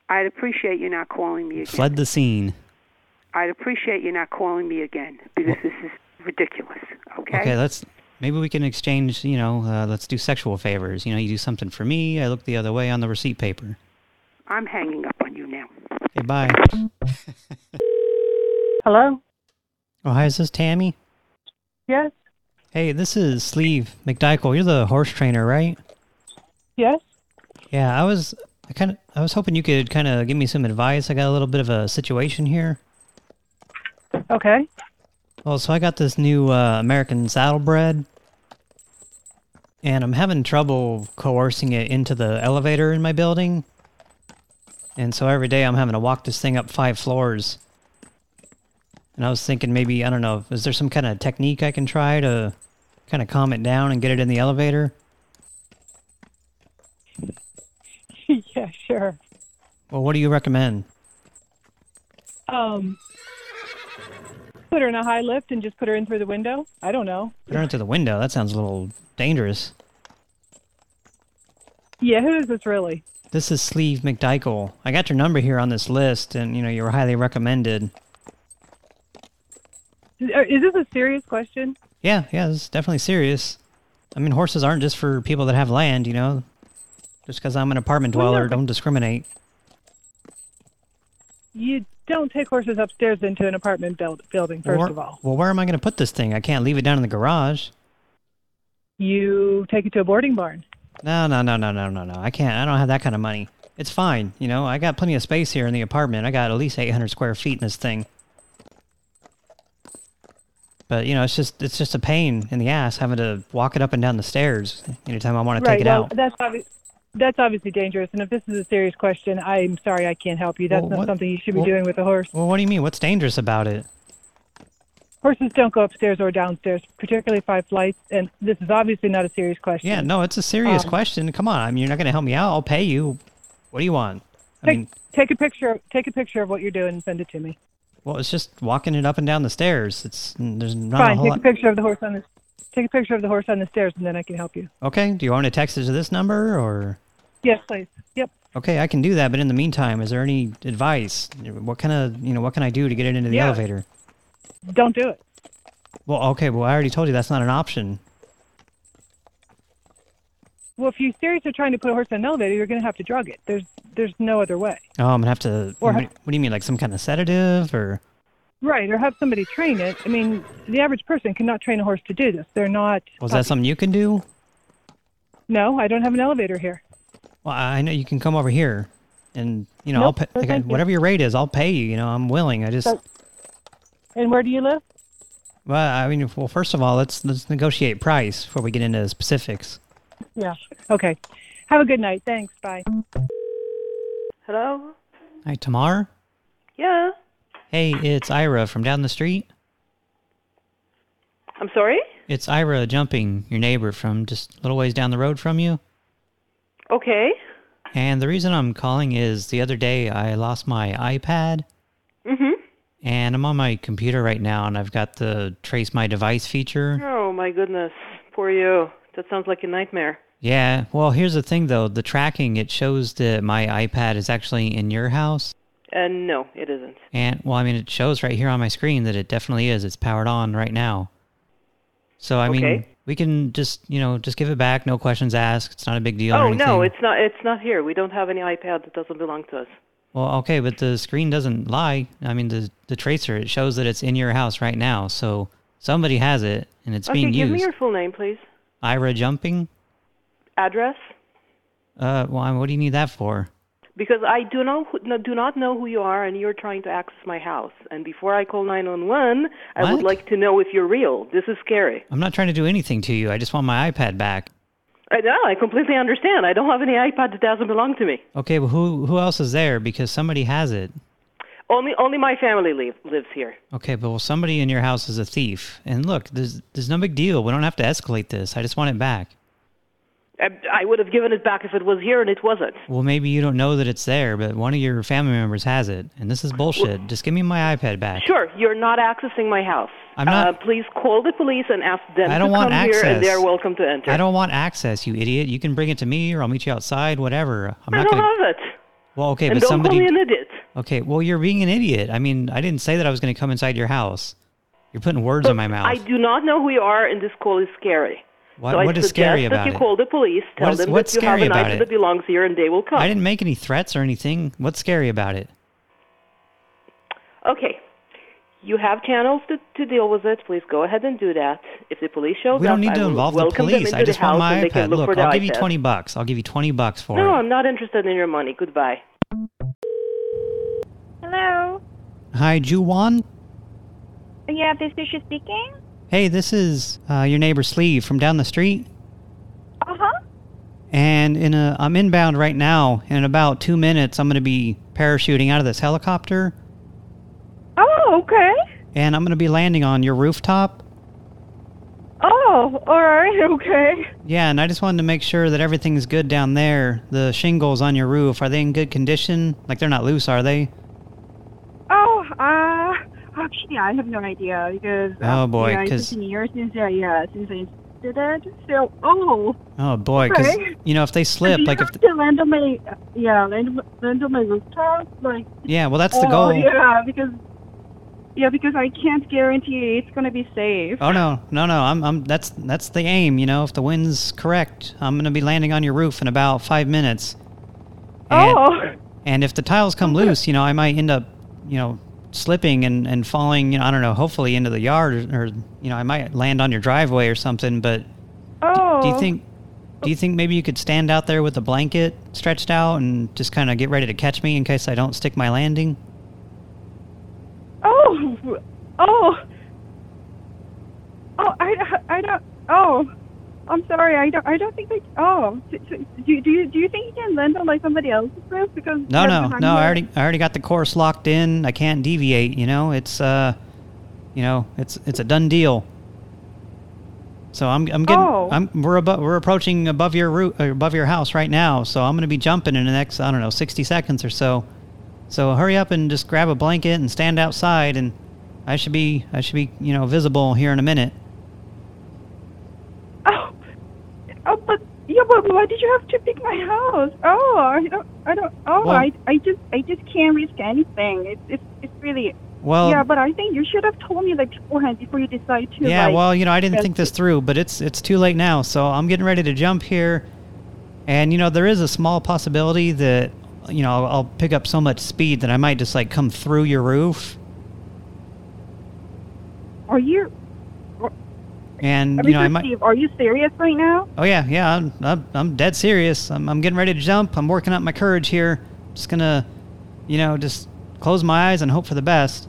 Speaker 11: I'd appreciate you not calling me again.
Speaker 2: fled the scene.
Speaker 11: I'd appreciate you not calling me again because this is ridiculous. Okay.
Speaker 2: Okay, let's maybe we can exchange. You know, uh, let's do sexual favors. You know, you do something for me. I look the other way on the receipt paper.
Speaker 11: I'm hanging up on you now.
Speaker 2: Okay, bye. [laughs]
Speaker 1: Hello?
Speaker 2: Oh, hi, is this Tammy?
Speaker 1: Yes?
Speaker 2: Hey, this is Sleeve McDykel. You're the horse trainer, right?
Speaker 1: Yes?
Speaker 2: Yeah, I was I kind of I was hoping you could kind of give me some advice. I got a little bit of a situation here.
Speaker 1: Okay.
Speaker 2: Well, so I got this new uh, American saddlebred, and I'm having trouble coercing it into the elevator in my building. And so every day I'm having to walk this thing up five floors. And I was thinking maybe, I don't know, is there some kind of technique I can try to kind of calm it down and get it in the elevator? [laughs]
Speaker 1: yeah, sure.
Speaker 2: Well, what do you recommend?
Speaker 1: Um, put her in a high lift and just put her in through the window. I don't know.
Speaker 2: Put her into the window. That sounds a little dangerous.
Speaker 1: Yeah, who is this really?
Speaker 2: This is Sleeve McDykel. I got your number here on this list, and, you know, you were highly recommended.
Speaker 1: Is, uh, this a serious question?
Speaker 2: Yeah, yeah, is definitely serious. I mean, horses aren't just for people that have land, you know? Just because I'm an apartment dweller, don't discriminate.
Speaker 1: You don't take horses upstairs into an apartment build, building, first
Speaker 2: well,
Speaker 1: of all.
Speaker 2: Well, where am I going to put this thing? I can't leave it down in the garage.
Speaker 1: You take it to a boarding barn.
Speaker 2: No, no, no, no, no, no, no. I can't. I don't have that kind of money. It's fine. You know, I got plenty of space here in the apartment. I got at least 800 square feet in this thing. But, you know, it's just it's just a pain in the ass having to walk it up and down the stairs anytime I want to
Speaker 1: right,
Speaker 2: take it
Speaker 1: well,
Speaker 2: out.
Speaker 1: that's obvi- that's obviously dangerous. And if this is a serious question, I'm sorry I can't help you. That's
Speaker 2: Well,
Speaker 1: not
Speaker 2: what-
Speaker 1: something you should be
Speaker 2: well-
Speaker 1: doing with a horse.
Speaker 2: Well, what do you mean? What's dangerous about it?
Speaker 1: Horses don't go upstairs or downstairs, particularly five flights. And this is obviously not a serious question.
Speaker 2: Yeah, no, it's a serious
Speaker 1: Um,
Speaker 2: question. Come on, I mean, you're not going to help me out. I'll pay you. What do you want? I
Speaker 1: Take,
Speaker 2: mean,
Speaker 1: take a picture. Take a picture of what you're doing and send it to me.
Speaker 2: Well, it's just walking it up and down the stairs. It's there's not a
Speaker 1: Fine.
Speaker 2: whole
Speaker 1: Take
Speaker 2: lot.
Speaker 1: a picture of the horse on the. Take a picture of the horse on the stairs, and then I can help you.
Speaker 2: Okay, do you want me to text it to this number or?
Speaker 1: Yes, please. Yep.
Speaker 2: Okay, I can do that. But in the meantime, is there any advice? What kind of you know what can I do to get it into the
Speaker 1: Yeah.
Speaker 2: elevator?
Speaker 1: Don't do it.
Speaker 2: Well, okay. Well, I already told you that's not an option.
Speaker 1: Well, if you're serious about trying to put a horse in an elevator, you're going to have to drug it. There's there's no other way.
Speaker 2: Oh, I'm gonna have to.
Speaker 1: Or
Speaker 2: what,
Speaker 1: have-
Speaker 2: what do you mean, like some kind of sedative or?
Speaker 1: Right, or have somebody train it. I mean, the average person cannot train a horse to do this. They're not.
Speaker 2: Was that something you can do?
Speaker 1: No, I don't have an elevator here.
Speaker 2: Well, I know you can come over here, and you know
Speaker 1: Nope,
Speaker 2: I'll pay.
Speaker 1: no,
Speaker 2: like, whatever your rate is, I'll pay you. You know, I'm willing. I just.
Speaker 1: So- And where do you live?
Speaker 2: Well, I mean, well, first of all, let's let's negotiate price before we get into specifics.
Speaker 1: Yeah. Okay. Have a good night. Thanks. Bye.
Speaker 12: Hello?
Speaker 2: Hi, Tamar.
Speaker 12: Yeah.
Speaker 2: Hey, it's Ira from down the street.
Speaker 12: I'm sorry?
Speaker 2: It's Ira jumping, your neighbor from just a little ways down the road from you.
Speaker 12: Okay.
Speaker 2: And the reason I'm calling is the other day I lost my iPad,
Speaker 12: Mm-hmm.
Speaker 2: and I'm on my computer right now, and I've got the trace my device feature.
Speaker 12: Oh my goodness. Poor you. That sounds like a nightmare.
Speaker 2: Yeah, well, here's the thing, though. The tracking, it shows that my iPad is actually in your house.
Speaker 12: And no, it isn't.
Speaker 2: And, well, I mean, it shows right here on my screen that it definitely is. It's powered on right now. So, I mean, we can just, you know, just give it back. No questions asked. It's not a big deal
Speaker 12: Oh no, it's not it's not here. We don't have any iPad that doesn't belong to us.
Speaker 2: Well, okay, but the screen doesn't lie. I mean, the the tracer, it shows that it's in your house right now. So, somebody has it, and it's
Speaker 12: okay,
Speaker 2: being
Speaker 12: give
Speaker 2: used.
Speaker 12: me your full name, please.
Speaker 2: Ira Jumping?
Speaker 12: Address?
Speaker 2: Uh, mean, what do you need that for?
Speaker 12: Because I do not no, do not know who you are, and you're trying to access my house. And before I call 911, I would like to know if you're real. This is scary.
Speaker 2: I'm not trying to do anything to you. I just want my iPad back.
Speaker 12: I know. I completely understand. I don't have any iPad that doesn't belong to me.
Speaker 2: Okay, well, who who else is there? Because somebody has it.
Speaker 12: Only only my family live, lives here.
Speaker 2: Okay, but well, somebody in your house is a thief. And look, there's there's no big deal. We don't have to escalate this. I just want it back.
Speaker 12: I, I would have given it back if it was here, and it wasn't.
Speaker 2: Well, maybe you don't know that it's there, but one of your family members has it, and this is bullshit. Just give me my iPad back.
Speaker 12: Sure, you're not accessing my house.
Speaker 2: I'm not-
Speaker 12: Uh, please call the police and ask them
Speaker 2: I don't
Speaker 12: to
Speaker 2: want
Speaker 12: come here, and
Speaker 2: access.
Speaker 12: they're welcome to enter.
Speaker 2: I don't want access, you idiot. You can bring it to me, or I'll meet you outside, whatever. I'm
Speaker 12: I
Speaker 2: not
Speaker 12: don't
Speaker 2: gonna.
Speaker 12: have it.
Speaker 2: Well, okay,
Speaker 12: and
Speaker 2: but
Speaker 12: don't
Speaker 2: somebody.
Speaker 12: call me an idiot.
Speaker 2: Okay, well, you're being an idiot. I mean, I didn't say that I was going to come inside your house. You're putting words in my mouth.
Speaker 12: I do not know who you are, and this call is scary.
Speaker 2: What-
Speaker 12: so
Speaker 2: what is scary
Speaker 12: that
Speaker 2: about
Speaker 12: you
Speaker 2: it?
Speaker 12: call the police, tell
Speaker 2: What is-
Speaker 12: them
Speaker 2: what's
Speaker 12: that you have
Speaker 2: scary
Speaker 12: an
Speaker 2: about
Speaker 12: item
Speaker 2: it?
Speaker 12: that belongs here, and they will come.
Speaker 2: I didn't make any threats or anything. What's scary about it?
Speaker 12: Okay. You have channels to, to deal with it. Please go ahead and do that. If the police shows
Speaker 2: We
Speaker 12: up,
Speaker 2: don't need
Speaker 12: I
Speaker 2: to
Speaker 12: will
Speaker 2: involve the
Speaker 12: welcome them
Speaker 2: police.
Speaker 12: into
Speaker 2: I just
Speaker 12: the house
Speaker 2: want my
Speaker 12: they can
Speaker 2: iPad.
Speaker 12: look,
Speaker 2: Look, I'll give you 20 bucks. I'll give you 20 bucks for
Speaker 12: No,
Speaker 2: it.
Speaker 12: No, I'm not interested in your money. Goodbye.
Speaker 13: Hello.
Speaker 2: Hi, Juwan.
Speaker 13: Yeah, this is she speaking.
Speaker 2: Hey, this is uh, your neighbor Sleeve from down the street.
Speaker 13: Uh huh.
Speaker 2: And in a, I'm inbound right now. In about two minutes, I'm going to be parachuting out of this helicopter.
Speaker 13: Oh, okay.
Speaker 2: And I'm going to be landing on your rooftop.
Speaker 13: Oh,
Speaker 14: all right, [laughs] okay.
Speaker 2: Yeah, and I just wanted to make sure that everything's good down there. The shingles on your roof, are they in good condition? Like they're not loose, are they?
Speaker 14: Oh, uh, actually, I have no idea because.
Speaker 2: Oh,
Speaker 14: uh,
Speaker 2: boy,
Speaker 14: yeah,
Speaker 2: 'cause-
Speaker 14: it's been years since I yeah since I did it. So, oh.
Speaker 2: Oh boy, because
Speaker 14: Okay.
Speaker 2: you know if they slip, like if
Speaker 14: to land on my yeah land, land on my rooftop like.
Speaker 2: yeah, well that's the
Speaker 14: oh,
Speaker 2: goal.
Speaker 14: Yeah, because. Yeah, because I can't guarantee it's gonna be safe.
Speaker 2: Oh no, no, no! I'm, I'm. That's that's the aim. You know, if the wind's correct, I'm gonna be landing on your roof in about five minutes. And,
Speaker 14: Oh.
Speaker 2: And if the tiles come loose, you know, I might end up, you know, slipping and and falling. You know, I don't know. Hopefully into the yard, or, or you know, I might land on your driveway or something. But
Speaker 14: Oh.
Speaker 2: do you oh. think? Do you think maybe you could stand out there with a blanket stretched out and just kind of get ready to catch me in case I don't stick my landing?
Speaker 14: Oh, oh, oh! I, I don't. Oh, I'm sorry. I don't. I don't think I. Oh, so, do do you do you think you can land on like somebody else's roof? Because
Speaker 2: No, no, no. I already, I already got the course locked in. I can't deviate. You know, it's, uh, you know, it's, it's a done deal. So I'm, I'm getting,
Speaker 14: Oh.
Speaker 2: I'm, we're above, we're approaching above your roof, uh, above your house right now. So I'm going to be jumping in the next, I don't know, 60 seconds or so. So hurry up and just grab a blanket and stand outside, and I should be, I should be, you know, visible here in a minute.
Speaker 14: Oh, Oh, but yeah, but why did you have to pick my house? Oh, I don't. I don't. Oh,
Speaker 2: Well-
Speaker 14: I I just I just can't risk anything. It's it's it's really.
Speaker 2: Well-
Speaker 14: Yeah, but I think you should have told me like beforehand before you decide to.
Speaker 2: Yeah,
Speaker 14: like,
Speaker 2: well, you know, I didn't think this through, but it's it's too late now. So I'm getting ready to jump here, and you know, there is a small possibility that you know I'll, I'll pick up so much speed that I might just like come through your roof,
Speaker 14: Are you?
Speaker 2: and you know, I might.
Speaker 14: Steve, are you serious right now?
Speaker 2: Oh yeah, yeah, I'm I'm, I'm dead serious. I'm I'm getting ready to jump. I'm working up my courage here. Just gonna, you know, just close my eyes and hope for the best.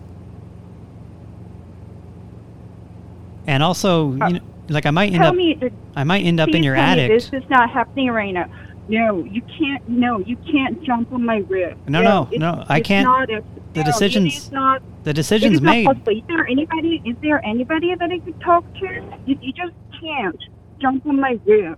Speaker 2: And also, you know, like I might end
Speaker 14: Uh,
Speaker 2: up,
Speaker 14: me.
Speaker 2: I might end up in your attic.
Speaker 14: This is not happening right now. No, you can't. No, you can't jump on my roof.
Speaker 2: No, no, no, I
Speaker 14: it's
Speaker 2: can't-
Speaker 14: Not a,
Speaker 2: the decision's-
Speaker 14: not.
Speaker 2: the decision's
Speaker 14: is
Speaker 2: made.
Speaker 14: Is there anybody? Is there anybody that I could talk to? You, you just can't jump on my roof.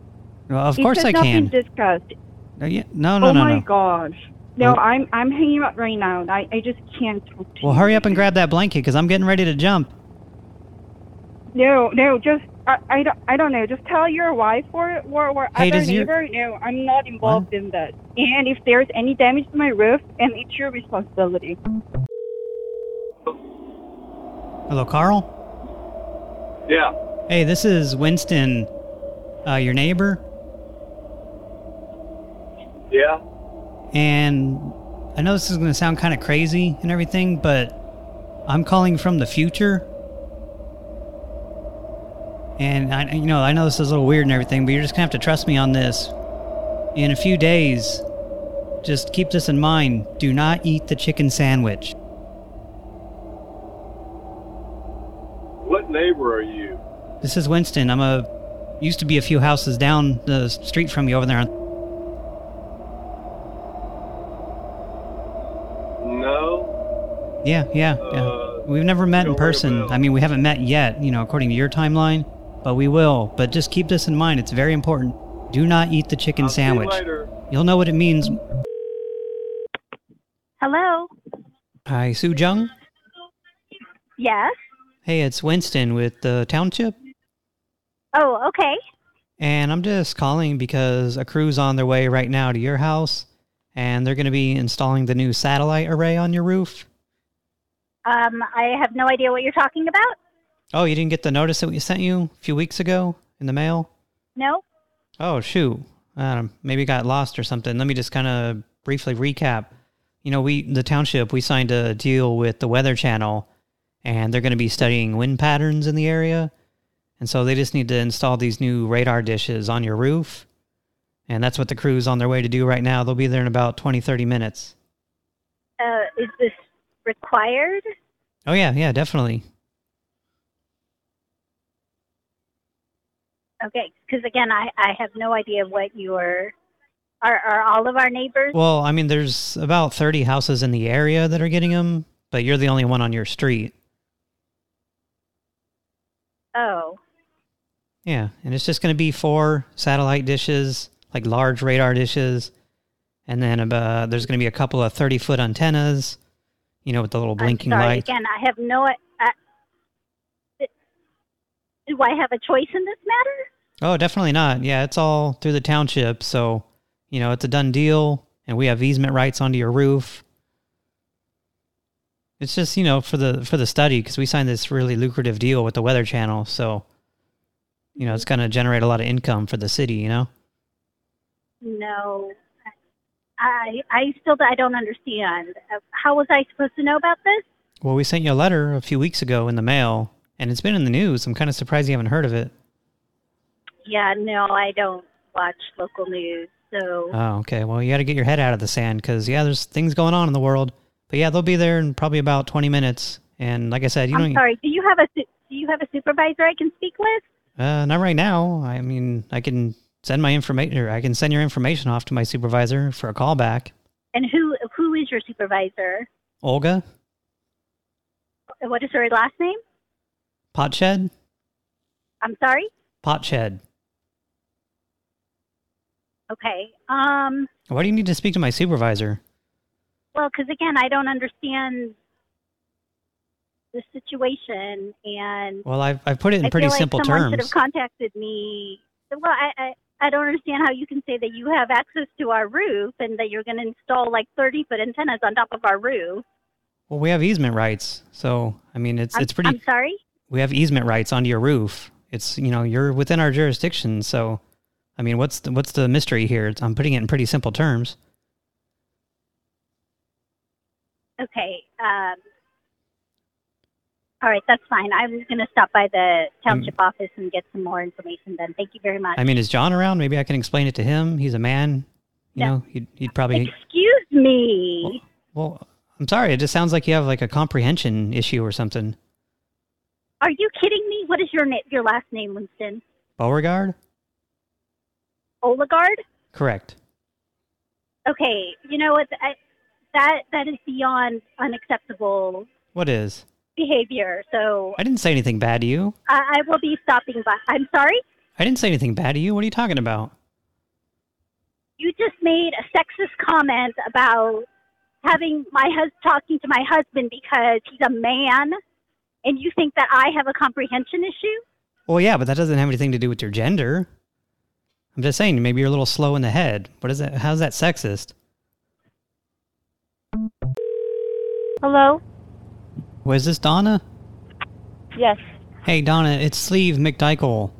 Speaker 2: Well, of
Speaker 14: It
Speaker 2: course I can.
Speaker 14: Discussed.
Speaker 2: No, yeah, no, no,
Speaker 14: oh
Speaker 2: no,
Speaker 14: my
Speaker 2: no.
Speaker 14: gosh. No,
Speaker 2: Well-
Speaker 14: I'm I'm hanging up right now. I I just can't talk to
Speaker 2: Well, hurry up and grab that blanket because I'm getting ready to jump.
Speaker 14: No, no, just I, I don't I don't know. Just tell your wife or or, or
Speaker 2: Hey,
Speaker 14: other
Speaker 2: does your-
Speaker 14: neighbor. No, I'm not involved in that. And if there's any damage to my roof, and it's your responsibility.
Speaker 2: Hello, Carl.
Speaker 8: Yeah.
Speaker 2: Hey, this is Winston, uh, your neighbor,
Speaker 8: Yeah.
Speaker 2: and I know this is going to sound kind of crazy and everything, but I'm calling from the future. And I, you know, I know this is a little weird and everything, but you're just gonna have to trust me on this. In a few days, just keep this in mind: do not eat the chicken sandwich.
Speaker 15: What neighbor are you?
Speaker 2: This is Winston. I'm a used to be a few houses down the street from you over there.
Speaker 15: No.
Speaker 2: Yeah, yeah, yeah. Uh, We've never met in person. I mean, we haven't met yet, you know, according to your timeline, but we will. But just keep this in mind. It's very important. Do not eat the chicken
Speaker 15: See you
Speaker 2: sandwich.
Speaker 15: later.
Speaker 2: You'll know what it means.
Speaker 14: Hello.
Speaker 2: Hi, Sue Jung.
Speaker 14: Yes.
Speaker 2: Hey, it's Winston with the township.
Speaker 14: Oh, okay.
Speaker 2: And I'm just calling because a crew's on their way right now to your house, and they're going to be installing the new satellite array on your roof.
Speaker 14: Um, I have no idea what you're talking about.
Speaker 2: Oh, you didn't get the notice that we sent you a few weeks ago in the mail?
Speaker 14: No.
Speaker 2: Oh, shoot. Um, maybe it got lost or something. Let me just kind of briefly recap. You know, we the township, we signed a deal with the Weather Channel, and they're going to be studying wind patterns in the area. And so they just need to install these new radar dishes on your roof. And that's what the crew's on their way to do right now. They'll be there in about 20, 30 minutes.
Speaker 14: Uh, is this required?
Speaker 2: Oh, yeah, yeah, definitely.
Speaker 14: Okay, because again, I I have no idea what your are are all of our neighbors.
Speaker 2: Well, I mean, there's about 30 houses in the area that are getting them, but you're the only one on your street.
Speaker 14: Oh.
Speaker 2: Yeah, and it's just going to be four satellite dishes, like large radar dishes, and then uh, there's going to be a couple of 30-foot antennas, you know, with the little blinking
Speaker 16: Sorry,
Speaker 2: lights.
Speaker 16: again, I have no. Do I have a choice in this matter?
Speaker 2: Oh, definitely not. Yeah, it's all through the township, so, you know, it's a done deal, and we have easement rights onto your roof. It's just, you know, for the for the study, because we signed this really lucrative deal with the Weather Channel, so, you know, it's going to generate a lot of income for the city, you know?
Speaker 16: No. I I still I don't understand. Uh, How was I supposed to know about this?
Speaker 2: Well, we sent you a letter a few weeks ago in the mail, and it's been in the news. I'm kind of surprised you haven't heard of it.
Speaker 16: Yeah, no, I don't watch local news. So
Speaker 2: Oh, okay. Well, you got to get your head out of the sand because, yeah, there's things going on in the world. But, yeah, they'll be there in probably about 20 minutes. And like I said, you
Speaker 16: I'm
Speaker 2: don't...
Speaker 16: sorry. Do you have a do you have a supervisor I can speak with?
Speaker 2: Uh, not right now. I mean, I can send my information, or I can send your information off to my supervisor for a callback.
Speaker 16: And who who is your supervisor?
Speaker 2: Olga
Speaker 16: What is her last name?
Speaker 2: Potshed?
Speaker 16: I'm sorry.
Speaker 2: Potshed.
Speaker 16: Okay. Um.
Speaker 2: Why do you need to speak to my supervisor?
Speaker 16: Well, because again, I don't understand the situation, and
Speaker 2: Well, I've, I've put it in
Speaker 16: I
Speaker 2: pretty
Speaker 16: like
Speaker 2: simple
Speaker 16: someone should
Speaker 2: terms.
Speaker 16: have contacted me. Well, I, I I don't understand how you can say that you have access to our roof and that you're going to install like 30 foot antennas on top of our roof.
Speaker 2: Well, we have easement rights. So, I mean, it's
Speaker 16: I'm,
Speaker 2: it's pretty...
Speaker 16: I'm sorry.
Speaker 2: we have easement rights onto your roof. It's you know you're within our jurisdiction, so I mean, what's the, what's the mystery here? It's, I'm putting it in pretty simple terms.
Speaker 16: Okay. Um, all right, that's fine. I'm going to stop by the township office and get some more information then. Thank you very much.
Speaker 2: I mean, is John around? Maybe I can explain it to him. He's a man. You
Speaker 16: No.
Speaker 2: know, he'd, he'd probably.
Speaker 16: Excuse me.
Speaker 2: Well, I'm sorry. It just sounds like you have like a comprehension issue or something.
Speaker 16: Are you kidding me? What is your your last name, Winston?
Speaker 2: Beauregard?
Speaker 16: Oligard?
Speaker 2: Correct.
Speaker 16: Okay. You know what? I, that that is beyond unacceptable
Speaker 2: What is?
Speaker 16: behavior. So
Speaker 2: I didn't say anything bad to you.
Speaker 16: I, I will be stopping by. I'm sorry.
Speaker 2: I didn't say anything bad to you. What are you talking about?
Speaker 16: You just made a sexist comment about having my husband talking to my husband because he's a man, and you think that I have a comprehension issue.
Speaker 2: Well, yeah, but that doesn't have anything to do with your gender. I'm just saying, maybe you're a little slow in the head. What is that? How's that sexist?
Speaker 17: Hello?
Speaker 2: Was this Donna?
Speaker 17: Yes.
Speaker 2: Hey, Donna, it's Sleeve McDykel.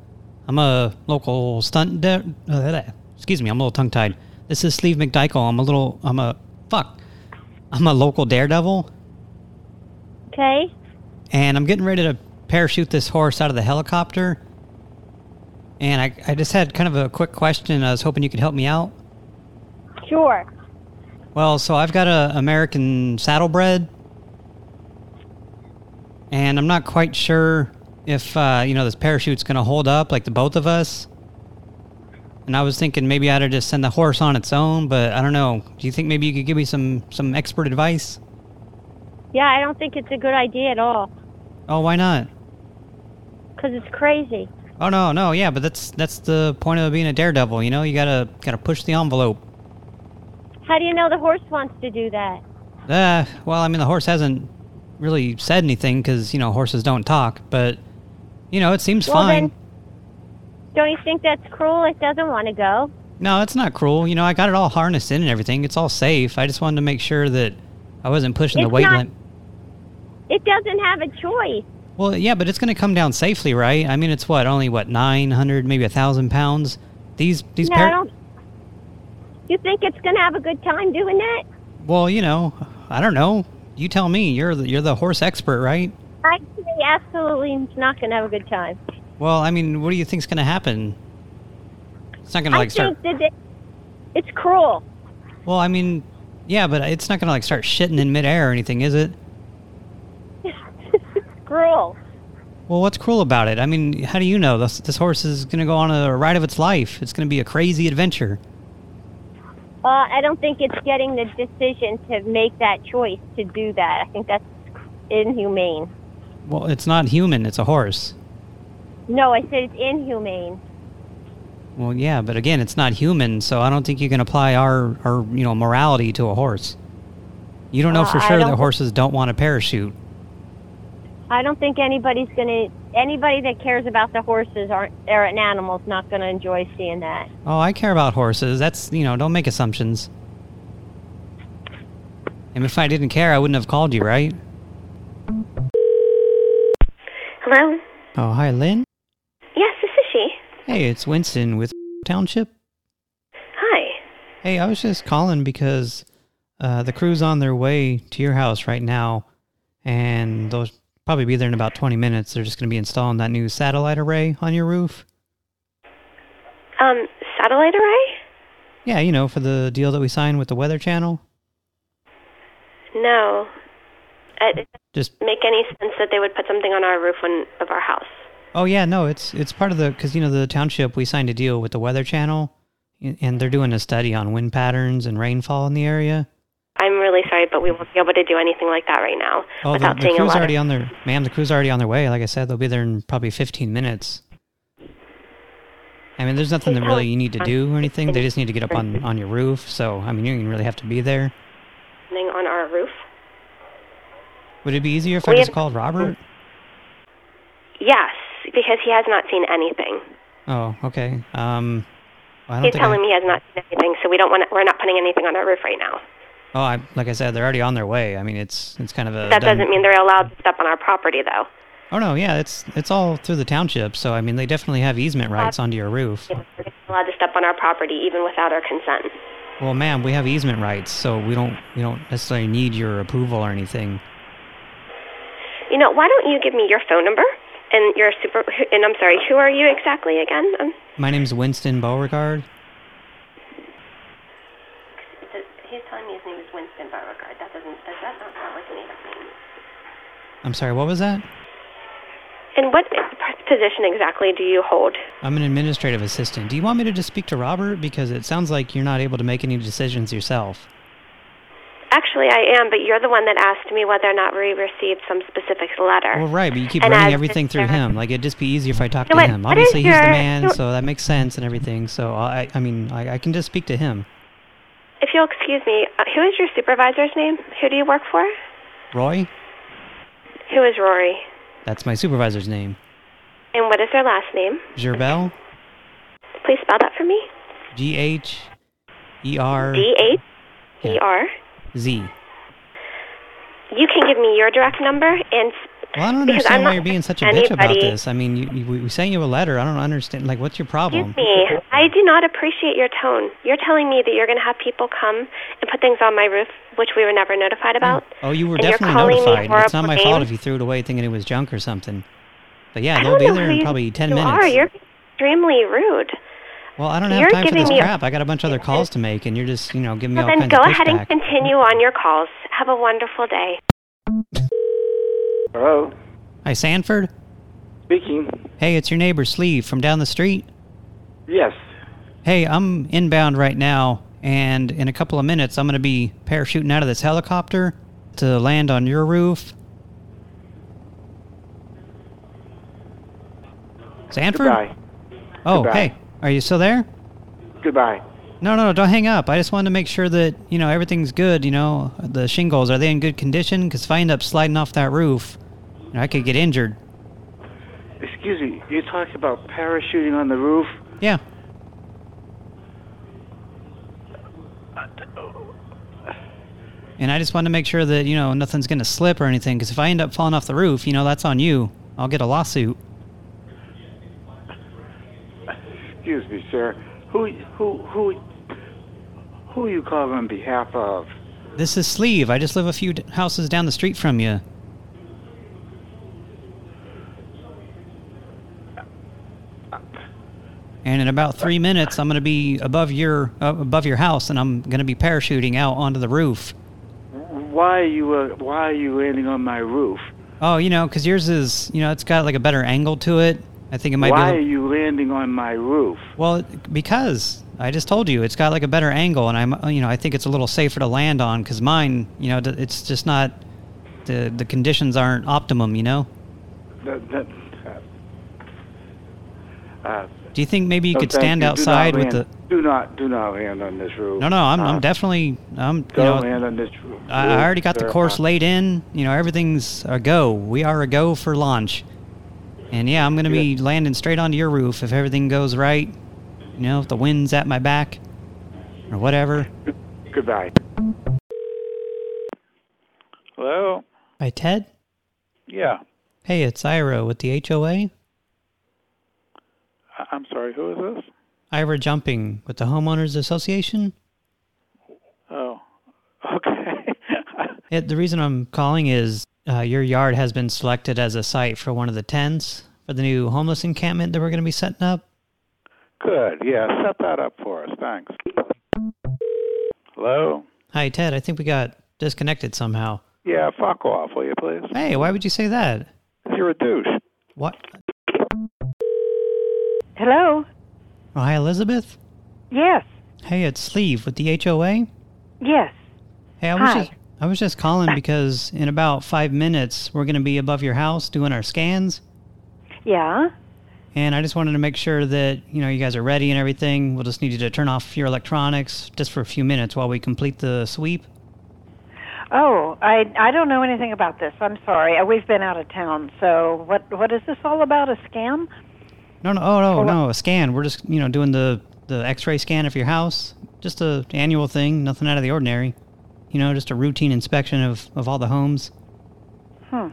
Speaker 2: I'm a local stunt... Uh, excuse me, I'm a little tongue-tied. This is Sleeve McDykel. I'm a little... I'm a... Fuck. I'm a local daredevil,
Speaker 17: Okay.
Speaker 2: and I'm getting ready to parachute this horse out of the helicopter. And I, I just had kind of a quick question. I was hoping you could help me out.
Speaker 17: Sure.
Speaker 2: Well, so I've got a American saddlebred, and I'm not quite sure if uh, you know this parachute's going to hold up, like the both of us. And I was thinking maybe I ought to just send the horse on its own, but I don't know. Do you think maybe you could give me some some expert advice?
Speaker 17: Yeah, I don't think it's a good idea at all.
Speaker 2: Oh, why not?
Speaker 17: Because it's crazy.
Speaker 2: Oh no, no, yeah, but that's that's the point of being a daredevil. You know, you gotta gotta push the envelope.
Speaker 17: How do you know the horse wants to do that?
Speaker 2: Uh, well, I mean, the horse hasn't really said anything because you know horses don't talk, but you know it seems
Speaker 17: Well,
Speaker 2: fine.
Speaker 17: Don't you think that's cruel? It doesn't want to go.
Speaker 2: No, it's not cruel. You know, I got it all harnessed in and everything. It's all safe. I just wanted to make sure that I wasn't pushing the weight limit.
Speaker 17: It doesn't have a choice.
Speaker 2: Well, yeah, but it's going to come down safely, right? I mean, it's what only what nine hundred, maybe a thousand pounds. These these
Speaker 17: no,
Speaker 2: par-
Speaker 17: I don't. You think it's going to have a good time doing that?
Speaker 2: Well, you know, I don't know. You tell me. You're the, you're the horse expert, right?
Speaker 17: I say absolutely not going to have a good time.
Speaker 2: Well, I mean, what do you think's going to happen? It's not going to like start.
Speaker 17: it, it's cruel.
Speaker 2: Well, I mean, yeah, but it's not going to like start shitting in midair or anything, is it?
Speaker 17: Cruel.
Speaker 2: Well, what's cruel about it? I mean, how do you know this this horse is going to go on a ride of its life? It's going to be a crazy adventure.
Speaker 17: Uh, I don't think it's getting the decision to make that choice to do that. I think that's inhumane.
Speaker 2: Well, it's not human. It's a horse.
Speaker 17: No, I said it's inhumane.
Speaker 2: Well, yeah, but again, it's not human, so I don't think you can apply our, our you know, morality to a horse. You don't know
Speaker 17: Uh,
Speaker 2: for sure that horses don't want a parachute.
Speaker 17: I don't think anybody's gonna. Anybody that cares about the horses aren't or an animal's not gonna enjoy seeing that.
Speaker 2: Oh, I care about horses. That's, you know, don't make assumptions. And if I didn't care, I wouldn't have called you, right?
Speaker 18: Hello?
Speaker 2: Oh, hi, Lynn.
Speaker 18: Yes, this is she.
Speaker 2: Hey, it's Winston with Township.
Speaker 18: Hi.
Speaker 2: Hey, I was just calling because uh, the crew's on their way to your house right now, and they'll probably be there in about 20 minutes. They're just going to be installing that new satellite array on your roof.
Speaker 18: Um, satellite array?
Speaker 2: Yeah, you know, for the deal that we signed with the Weather Channel.
Speaker 18: No. It
Speaker 2: Just
Speaker 18: make any sense that they would put something on our roof when, of our house.
Speaker 2: Oh yeah, no, it's it's part of the because you know the township we signed a deal with the Weather Channel, and they're doing a study on wind patterns and rainfall in the area.
Speaker 18: I'm really sorry, but we won't be able to do anything like that right now
Speaker 2: Oh, the,
Speaker 18: without
Speaker 2: the
Speaker 18: seeing
Speaker 2: crew's already on their ma'am. The crew's already on their way. Like I said, they'll be there in probably 15 minutes. I mean, there's nothing that really you need to do or anything. They just need to get up on on your roof. So I mean, you don't really have to be there.
Speaker 18: On our roof?
Speaker 2: Would it be easier if I just called Robert?
Speaker 18: Yes, because he has not seen anything.
Speaker 2: Oh, okay. Um, I don't
Speaker 18: He's
Speaker 2: think
Speaker 18: telling
Speaker 2: I,
Speaker 18: me he has not seen anything, so we don't want to, we're not putting anything on our roof right now.
Speaker 2: Oh, I, like I said, they're already on their way. I mean, it's it's kind of a
Speaker 18: that doesn't mean they're allowed to step on our property, though.
Speaker 2: Oh no, yeah, it's it's all through the township. So I mean, they definitely have easement rights onto your roof.
Speaker 18: They're allowed to step on our property, even without our consent.
Speaker 2: Well, ma'am, we have easement rights, so we don't we don't necessarily need your approval or anything.
Speaker 18: You know, why don't you give me your phone number and your super? And I'm sorry, who are you exactly again? Um,
Speaker 2: My name's Winston Beauregard.
Speaker 18: he's telling me his name is Winston Beauregard. That doesn't. Does that not sound like a made-up name?
Speaker 2: I'm sorry, what was that?
Speaker 18: And what position exactly do you hold?
Speaker 2: I'm an administrative assistant. Do you want me to just speak to Robert because it sounds like you're not able to make any decisions yourself?
Speaker 18: Actually, I am, but you're the one that asked me whether or not we received some specific letter.
Speaker 2: Well, right, but you keep
Speaker 18: And
Speaker 2: running everything through him. Like it'd just be easier if I talked
Speaker 18: You know
Speaker 2: to
Speaker 18: what?
Speaker 2: him. Obviously, he's the man,
Speaker 18: you know-
Speaker 2: so that makes sense and everything. So I, I mean, I, I can just speak to him.
Speaker 18: If you'll excuse me, uh, who is your supervisor's name? Who do you work for?
Speaker 2: Roy,
Speaker 18: Who is Rory?
Speaker 2: that's my supervisor's name.
Speaker 18: And what is their last name?
Speaker 2: Gerbel,
Speaker 18: Please spell that for me.
Speaker 2: G H E R
Speaker 18: D H E R.
Speaker 2: Z.
Speaker 18: You can give me your direct number and
Speaker 2: Well, I don't understand
Speaker 18: I'm
Speaker 2: why you're being such a bitch about this. I mean, you, you, we sent you a letter. I don't understand. Like, what's your problem?
Speaker 18: excuse me. I do not appreciate your tone. You're telling me that you're going to have people come and put things on my roof, which we were never notified oh. about.
Speaker 2: Oh, you were definitely notified. It's not my fault if you threw it away thinking it was junk or something. But yeah, they'll be there in probably 10
Speaker 18: you
Speaker 2: minutes.
Speaker 18: Are. You're extremely rude.
Speaker 2: Well, I don't have
Speaker 18: you're
Speaker 2: time for this crap. I got a bunch of other calls to make, and you're just, you know, giving me
Speaker 18: Well,
Speaker 2: all
Speaker 18: then go ahead and continue on your calls. Have a wonderful day.
Speaker 8: Hello?
Speaker 2: Hi, Sanford?
Speaker 8: Speaking.
Speaker 2: Hey, it's your neighbor, Sleeve, from down the street.
Speaker 8: Yes.
Speaker 2: Hey, I'm inbound right now, and in a couple of minutes, I'm going to be parachuting out of this helicopter to land on your roof. Sanford?
Speaker 8: Goodbye.
Speaker 2: Oh,
Speaker 8: Goodbye.
Speaker 2: hey, are you still there?
Speaker 8: Goodbye.
Speaker 2: No, no, no, don't hang up. I just wanted to make sure that, you know, everything's good, you know, the shingles, are they in good condition? Because if I end up sliding off that roof, I could get injured.
Speaker 8: Excuse me, you're talking about parachuting on the roof?
Speaker 2: Yeah. And I just wanted to make sure that, you know, nothing's going to slip or anything, because if I end up falling off the roof, you know, that's on you. I'll get a lawsuit.
Speaker 8: Excuse me, sir. Who, who, who, who are you calling on behalf of?
Speaker 2: This is Sleeve. I just live a few houses down the street from you. And in about three minutes, I'm going to be above your uh, above your house, and I'm going to be parachuting out onto the roof.
Speaker 8: Why are you, uh, why are you landing on my roof?
Speaker 2: Oh, you know, because yours is, you know, it's got like a better angle to it. I think it might
Speaker 8: why
Speaker 2: be. Why are
Speaker 8: you landing on my roof?
Speaker 2: Well, because I just told you it's got like a better angle, and I'm, you know, I think it's a little safer to land on because mine, you know, it's just not the the conditions aren't optimum, you know.
Speaker 8: That, that, uh,
Speaker 19: Uh,
Speaker 2: Do you think maybe you
Speaker 19: no,
Speaker 2: could stand
Speaker 19: you.
Speaker 2: Outside with the?
Speaker 19: Do not, do not land on this roof.
Speaker 2: No, no, I'm,
Speaker 19: Uh,
Speaker 2: I'm definitely, I'm, you
Speaker 19: Don't
Speaker 2: know,
Speaker 19: land on this roof.
Speaker 2: I, I already got the course laid in. You know, everything's a go. We are a go for launch. And yeah, I'm going to be landing straight onto your roof if everything goes right. You know, if the wind's at my back or whatever.
Speaker 19: Goodbye.
Speaker 20: Hello?
Speaker 2: Hi, Ted.
Speaker 20: Yeah.
Speaker 2: Hey, it's Iro with the HOA.
Speaker 20: I'm sorry, who is this?
Speaker 2: Ira Jumping with the Homeowners Association.
Speaker 20: Oh, okay. [laughs]
Speaker 2: It, the reason I'm calling is uh, your yard has been selected as a site for one of the tents for the new homeless encampment that we're going to be setting up.
Speaker 20: Good. Yeah, set that up for us. Thanks. Hello?
Speaker 2: Hi, Ted. I think we got disconnected somehow.
Speaker 20: Yeah, fuck off, will you please?
Speaker 2: Hey, why would you say that?
Speaker 20: You're a douche.
Speaker 2: What?
Speaker 21: Hello?
Speaker 2: Oh, hi, Elizabeth.
Speaker 21: Yes.
Speaker 2: Hey, it's Sleeve with the HOA.
Speaker 21: Yes.
Speaker 2: Hey, I was
Speaker 21: Hi.
Speaker 2: just I was just calling because in about five minutes we're going to be above your house doing our scans,
Speaker 21: Yeah.
Speaker 2: and I just wanted to make sure that you know you guys are ready and everything. We'll just need you to turn off your electronics just for a few minutes while we complete the sweep.
Speaker 21: Oh, I I don't know anything about this. I'm sorry. Uh, We've been out of town. So what what is this all about? A scam?
Speaker 2: No, no, oh no, no, a scan. We're just you know doing the the X-ray scan of your house, just a annual thing, nothing out of the ordinary. You know, just a routine inspection of of all the homes.
Speaker 21: Hmm.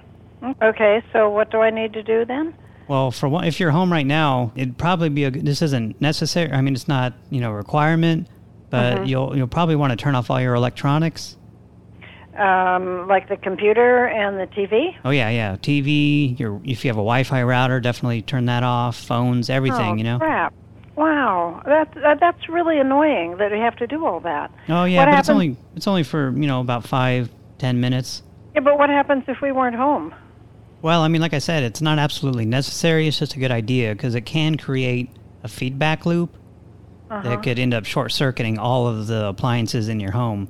Speaker 21: Okay. So what do I need to do then?
Speaker 2: Well, for one, if you're home right now, it'd probably be a. good- This isn't necessary. I mean, it's not you know a requirement, but
Speaker 21: Mhm.
Speaker 2: you'll you'll probably want to turn off all your electronics.
Speaker 21: Um, like the computer and the TV?
Speaker 2: Oh yeah, yeah. TV. Your if you have a Wi-Fi router, definitely turn that off. Phones, everything.
Speaker 21: oh,
Speaker 2: you know.
Speaker 21: Crap. Wow. That, that that's really annoying that we have to do all that.
Speaker 2: Oh yeah,
Speaker 21: What
Speaker 2: but it's only it's only for you know about five ten minutes.
Speaker 21: Yeah, but what happens if we weren't home?
Speaker 2: Well, I mean, like I said, it's not absolutely necessary. It's just a good idea because it can create a feedback loop
Speaker 21: Uh-huh.
Speaker 2: that could end up short-circuiting all of the appliances in your home.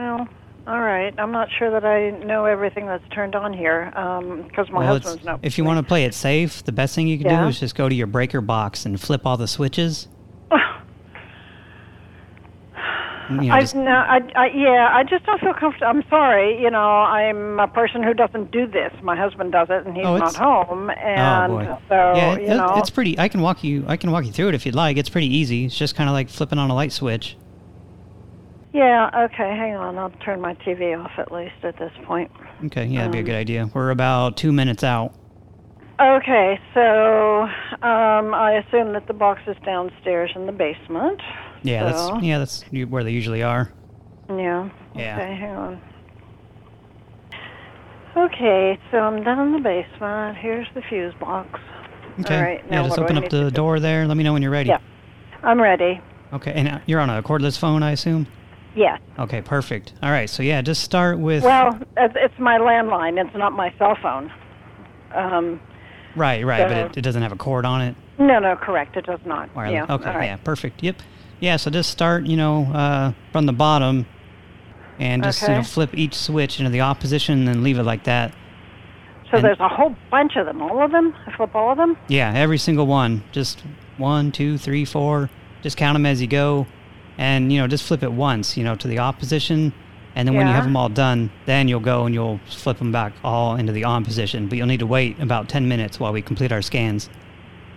Speaker 21: Well, all right. I'm not sure that I know everything that's turned on here um, because my
Speaker 2: well,
Speaker 21: husband's not.
Speaker 2: if you want to play it safe, the best thing you can
Speaker 21: Yeah.
Speaker 2: do is just go to your breaker box and flip all the switches. [sighs] you know,
Speaker 21: I,
Speaker 2: just,
Speaker 21: no, I, I, yeah, I just don't feel comfortable. I'm sorry. You know, I'm a person who doesn't do this. My husband does it, and he's
Speaker 2: Oh,
Speaker 21: not home. Oh, and
Speaker 2: oh
Speaker 21: so,
Speaker 2: yeah,
Speaker 21: you know,
Speaker 2: it's pretty. I can walk you. I can walk you through it if you'd like. It's pretty easy. It's just kind of like flipping on a light switch.
Speaker 21: Yeah. Okay, hang on. I'll turn my TV off at least at this point.
Speaker 2: Okay, yeah, that'd be a
Speaker 21: Um,
Speaker 2: good idea. We're about two minutes out.
Speaker 21: Okay, so um, I assume that the box is downstairs in the basement.
Speaker 2: Yeah,
Speaker 21: so,
Speaker 2: that's yeah, that's where they usually are.
Speaker 21: Yeah.
Speaker 2: Yeah.
Speaker 21: Okay, hang on. Okay, so I'm down in the basement. Here's the fuse box.
Speaker 2: Okay.
Speaker 21: All right.
Speaker 2: yeah, just open up the door there. Let me know when you're ready.
Speaker 21: Yeah. I'm ready.
Speaker 2: Okay, and uh, you're on a cordless phone, I assume.
Speaker 21: Yes.
Speaker 2: Okay, perfect. All right, so yeah, just start with.
Speaker 21: Well, it's my landline. It's not my cell phone. Um,
Speaker 2: right, right, but it, it doesn't have a cord on it.
Speaker 21: no, no, correct. It does not.
Speaker 2: Wireless.
Speaker 21: Yeah.
Speaker 2: Okay,
Speaker 21: right.
Speaker 2: yeah, perfect. Yep. Yeah, so just start, you know, uh, from the bottom, and just you know flip each switch into the opposition, and then leave it like that.
Speaker 21: So
Speaker 2: And-
Speaker 21: there's a whole bunch of them. All of them? I flip all of them?
Speaker 2: Yeah, every single one. Just one, two, three, four. Just count them as you go, and you know, just flip it once, you know, to the opposition, and then when you have them all done, then you'll go and you'll flip them back all into the on position. But you'll need to wait about ten minutes while we complete our scans.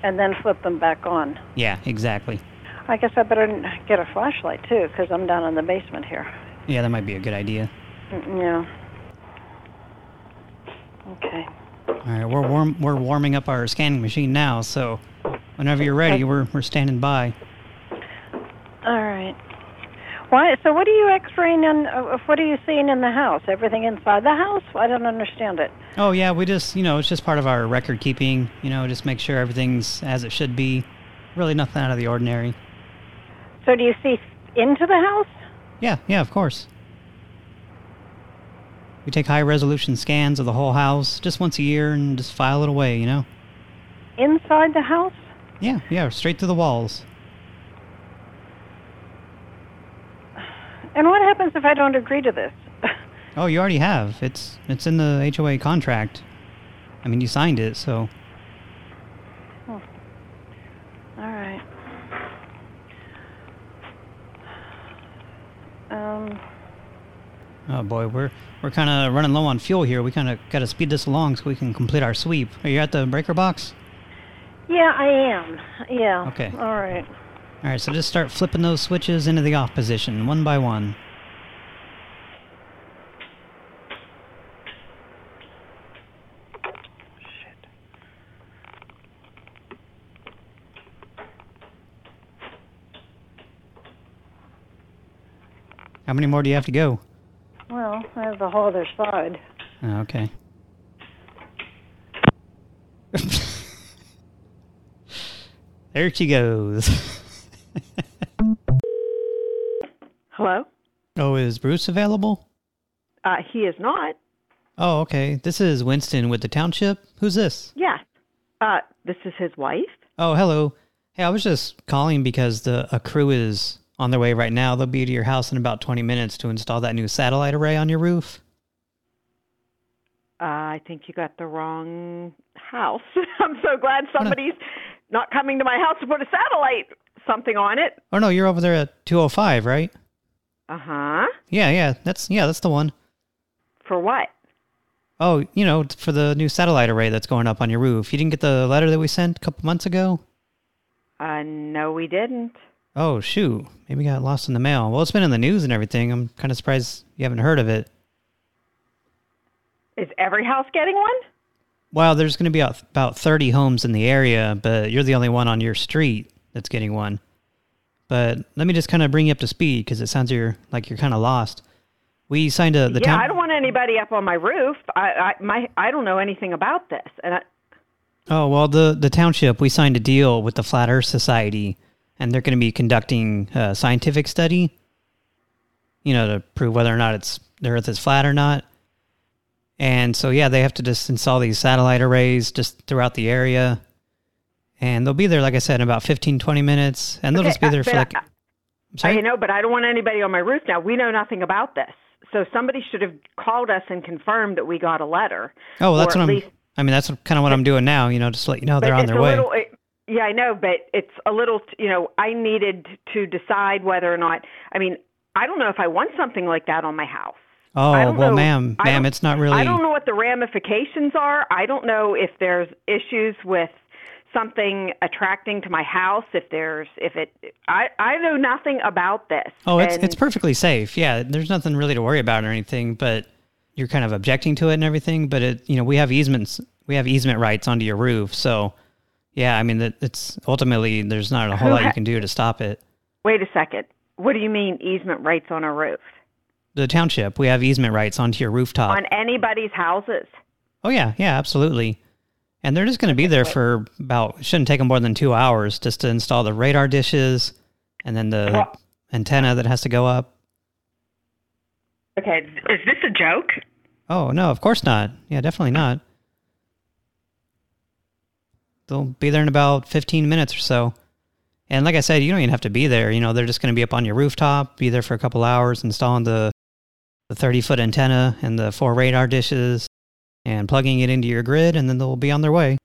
Speaker 21: And then flip them back on.
Speaker 2: Yeah, exactly.
Speaker 21: I guess I better get a flashlight too, because I'm down in the basement here.
Speaker 2: Yeah, that might be a good idea.
Speaker 21: Mm, Yeah. Okay.
Speaker 2: All right, we're warm, we're warming up our scanning machine now, so whenever you're ready, we're we're standing by.
Speaker 21: Why? So what are you X-raying in? Uh, what are you seeing in the house? Everything inside the house? I don't understand it.
Speaker 2: Oh yeah, we just you know it's just part of our record keeping. You know, just make sure everything's as it should be. Really nothing out of the ordinary.
Speaker 21: So do you see into the house?
Speaker 2: Yeah, yeah, of course. We take high resolution scans of the whole house just once a year and just file it away. You know.
Speaker 21: Inside the house?
Speaker 2: Yeah, yeah, straight through the walls.
Speaker 21: And what happens if I don't agree to this? [laughs]
Speaker 2: oh, you already have. It's it's in the HOA contract. I mean, you signed it, so... Oh. All right. Um... Oh, boy, we're we're kind of running low on fuel here. We kind of got to speed this along so we can complete our sweep. Are you at the breaker box?
Speaker 21: Yeah, I am. Yeah.
Speaker 2: Okay.
Speaker 21: All right.
Speaker 2: All right, so just start flipping those switches into the off position, one by one. How many more do you have to go?
Speaker 21: Well, I have the whole other side.
Speaker 2: Oh, okay. [laughs] there she goes. [laughs] [laughs]
Speaker 22: Hello?
Speaker 2: oh, is Bruce available?
Speaker 22: Uh, he is not.
Speaker 2: Oh, okay. This is Winston with the township. Who's this?
Speaker 22: Yeah. Uh, this is his wife.
Speaker 2: Oh, hello. Hey, I was just calling because the a crew is on their way right now. They'll be to your house in about 20 minutes to install that new satellite array on your roof.
Speaker 22: Uh, I think you got the wrong house. [laughs] I'm so glad somebody's not coming to my house to put a satellite something on it.
Speaker 2: Oh, no, you're over there at 205, right?
Speaker 22: Uh-huh.
Speaker 2: Yeah, yeah, that's yeah, that's the one.
Speaker 22: For what?
Speaker 2: Oh, you know, for the new satellite array that's going up on your roof. You didn't get the letter that we sent a couple months ago?
Speaker 22: Uh, no, we didn't.
Speaker 2: Oh, shoot. Maybe got lost in the mail. Well, it's been in the news and everything. I'm kind of surprised you haven't heard of it.
Speaker 22: Is every house getting one?
Speaker 2: Well, there's going to be about 30 homes in the area, but you're the only one on your street that's getting one. But let me just kind of bring you up to speed because it sounds you're, like you're kind of lost. We signed a... The
Speaker 22: yeah,
Speaker 2: town
Speaker 22: I don't want anybody up on my roof. I, I my I don't know anything about this, and I,
Speaker 2: Oh, well, the, the township, we signed a deal with the Flat Earth Society, and they're going to be conducting a scientific study, you know, to prove whether or not it's the Earth is flat or not. And so, yeah, they have to just install these satellite arrays just throughout the area. And they'll be there, like I said, in about 15, 20 minutes. And they'll
Speaker 22: Okay,
Speaker 2: just be
Speaker 22: uh,
Speaker 2: there for like...
Speaker 22: I,
Speaker 2: I'm sorry?
Speaker 22: I know, but I don't want anybody on my roof now. We know nothing about this, so somebody should have called us and confirmed that we got a letter.
Speaker 2: oh, well, that's what I'm...
Speaker 22: least
Speaker 2: I mean, that's kind of what I'm doing now, you know, just to let you know they're on their way.
Speaker 22: Little, it, yeah, I know, but it's a little, you know, I needed to decide whether or not, I mean, I don't know if I want something like that on my house.
Speaker 2: Oh, well, ma'am, ma'am, it's not really...
Speaker 22: I don't know what the ramifications are. I don't know if there's issues with something attracting to my house, if there's, if it, I, I know nothing about this.
Speaker 2: Oh, it's
Speaker 22: And-
Speaker 2: it's perfectly safe. Yeah, there's nothing really to worry about or anything. But you're kind of objecting to it and everything. But it, you know, we have easements, we have easement rights onto your roof. So, yeah, I mean, that it's ultimately there's not a whole
Speaker 22: Who
Speaker 2: lot you can do to stop it.
Speaker 22: Wait a second. What do you mean easement rights on a roof?
Speaker 2: The township, we have easement rights onto your rooftop.
Speaker 22: On anybody's houses?
Speaker 2: oh yeah, yeah, absolutely. And they're just going to be there for about shouldn't take them more than two hours just to install the radar dishes and then the
Speaker 22: Well-
Speaker 2: antenna that has to go up.
Speaker 22: Okay, is this a joke?
Speaker 2: Oh, no, of course not. Yeah, definitely not. They'll be there in about 15 minutes or so. And like I said, you don't even have to be there. You know, they're just going to be up on your rooftop, be there for a couple hours, installing the the 30-foot antenna and the four radar dishes and plugging it into your grid, and then they'll be on their way.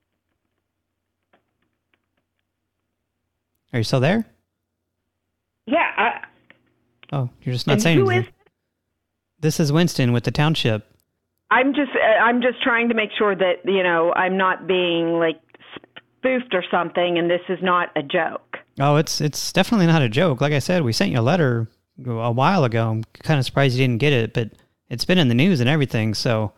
Speaker 2: Are you still there?
Speaker 22: Yeah, I,
Speaker 2: Oh, you're just not saying
Speaker 22: who
Speaker 2: anything. This is Winston with the township.
Speaker 22: I'm just uh, I'm just trying to make sure that you know I'm not being like spoofed or something, and this is not a joke.
Speaker 2: Oh, it's it's definitely not a joke. Like I said, we sent you a letter a while ago. I'm kind of surprised you didn't get it, but it's been in the news and everything. So,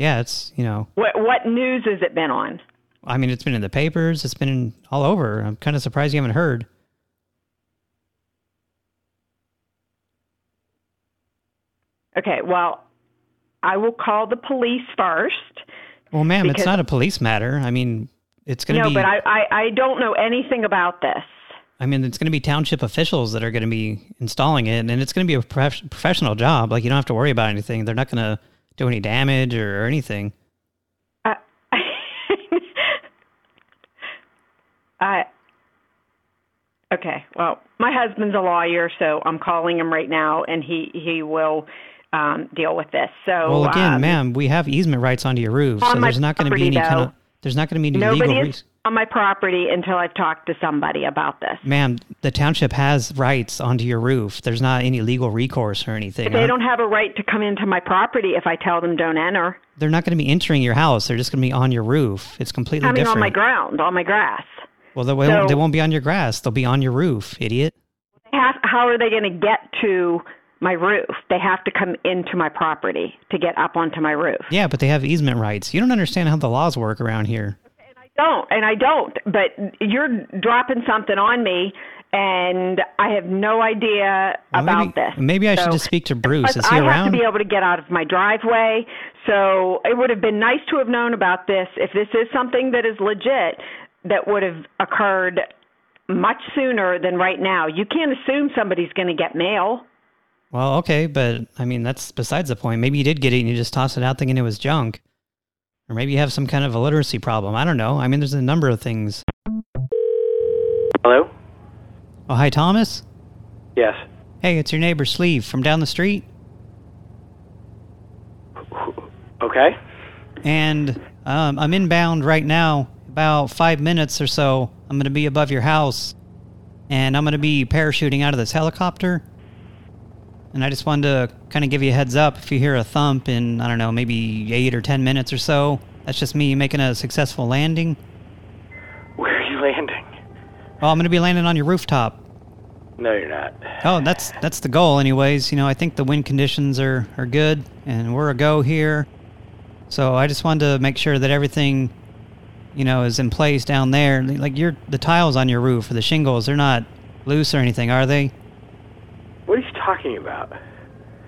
Speaker 2: yeah, it's you know,
Speaker 22: What what news has it been on?
Speaker 2: I mean, it's been in the papers. It's been in, all over. I'm kind of surprised you haven't heard.
Speaker 22: Okay, well, I will call the police first.
Speaker 2: Well, ma'am, it's not a police matter. I mean, it's going to
Speaker 22: no,
Speaker 2: be.
Speaker 22: No, but I, I I don't know anything about this.
Speaker 2: I mean, it's going to be township officials that are going to be installing it, and it's going to be a prof- professional job. Like, you don't have to worry about anything. They're not going to do any damage or, or anything. [laughs]
Speaker 22: I okay. Well, my husband's a lawyer, so I'm calling him right now, and he he will um, deal with this. So
Speaker 2: well, again,
Speaker 22: um,
Speaker 2: ma'am, we have easement rights onto your roof, so there's not going to be any kind of there's not going to be any legal
Speaker 22: is-
Speaker 2: reason.
Speaker 22: On my property until I've talked to somebody about this.
Speaker 2: Ma'am, the township has rights onto your roof. There's not any legal recourse or anything.
Speaker 22: They don't have a right to come into my property if I tell them don't enter.
Speaker 2: They're not going to be entering your house. They're just going to be on your roof. It's completely
Speaker 22: I mean,
Speaker 2: different.
Speaker 22: on my ground, on my grass.
Speaker 2: well, they, won't, they won't be on your grass. They'll be on your roof, idiot.
Speaker 22: How, how are they going to get to my roof? They have to come into my property to get up onto my roof.
Speaker 2: Yeah, but they have easement rights. You don't understand how the laws work around here.
Speaker 22: Don't, and I don't. But you're dropping something on me, and I have no idea
Speaker 2: Well,
Speaker 22: about
Speaker 2: maybe,
Speaker 22: this.
Speaker 2: Maybe I should just speak to Bruce. Is
Speaker 22: I
Speaker 2: he
Speaker 22: have to be able to get out of my driveway. So it would have been nice to have known about this. If this is something that is legit, that would have occurred much sooner than right now. You can't assume somebody's going to get mail.
Speaker 2: Well, okay, but I mean, that's besides the point. Maybe you did get it and you just tossed it out thinking it was junk. Or maybe you have some kind of a literacy problem. I don't know. I mean, there's a number of things.
Speaker 23: Hello?
Speaker 2: Oh, hi, Thomas?
Speaker 23: Yes.
Speaker 2: Hey, it's your neighbor Sleeve from down the street.
Speaker 23: Okay.
Speaker 2: And um, I'm inbound right now. About five minutes or so, I'm going to be above your house. And I'm going to be parachuting out of this helicopter. And I just wanted to kind of give you a heads up if you hear a thump in, I don't know, maybe eight or ten minutes or so. That's just me making a successful landing.
Speaker 23: Where are you landing?
Speaker 2: Well, I'm going to be landing on your rooftop.
Speaker 23: No, you're not.
Speaker 2: Oh, that's that's the goal anyways. You know, I think the wind conditions are, are good, and we're a go here. So I just wanted to make sure that everything, you know, is in place down there. Like, your the tiles on your roof or the shingles, they're not loose or anything, are they?
Speaker 23: What are you talking about?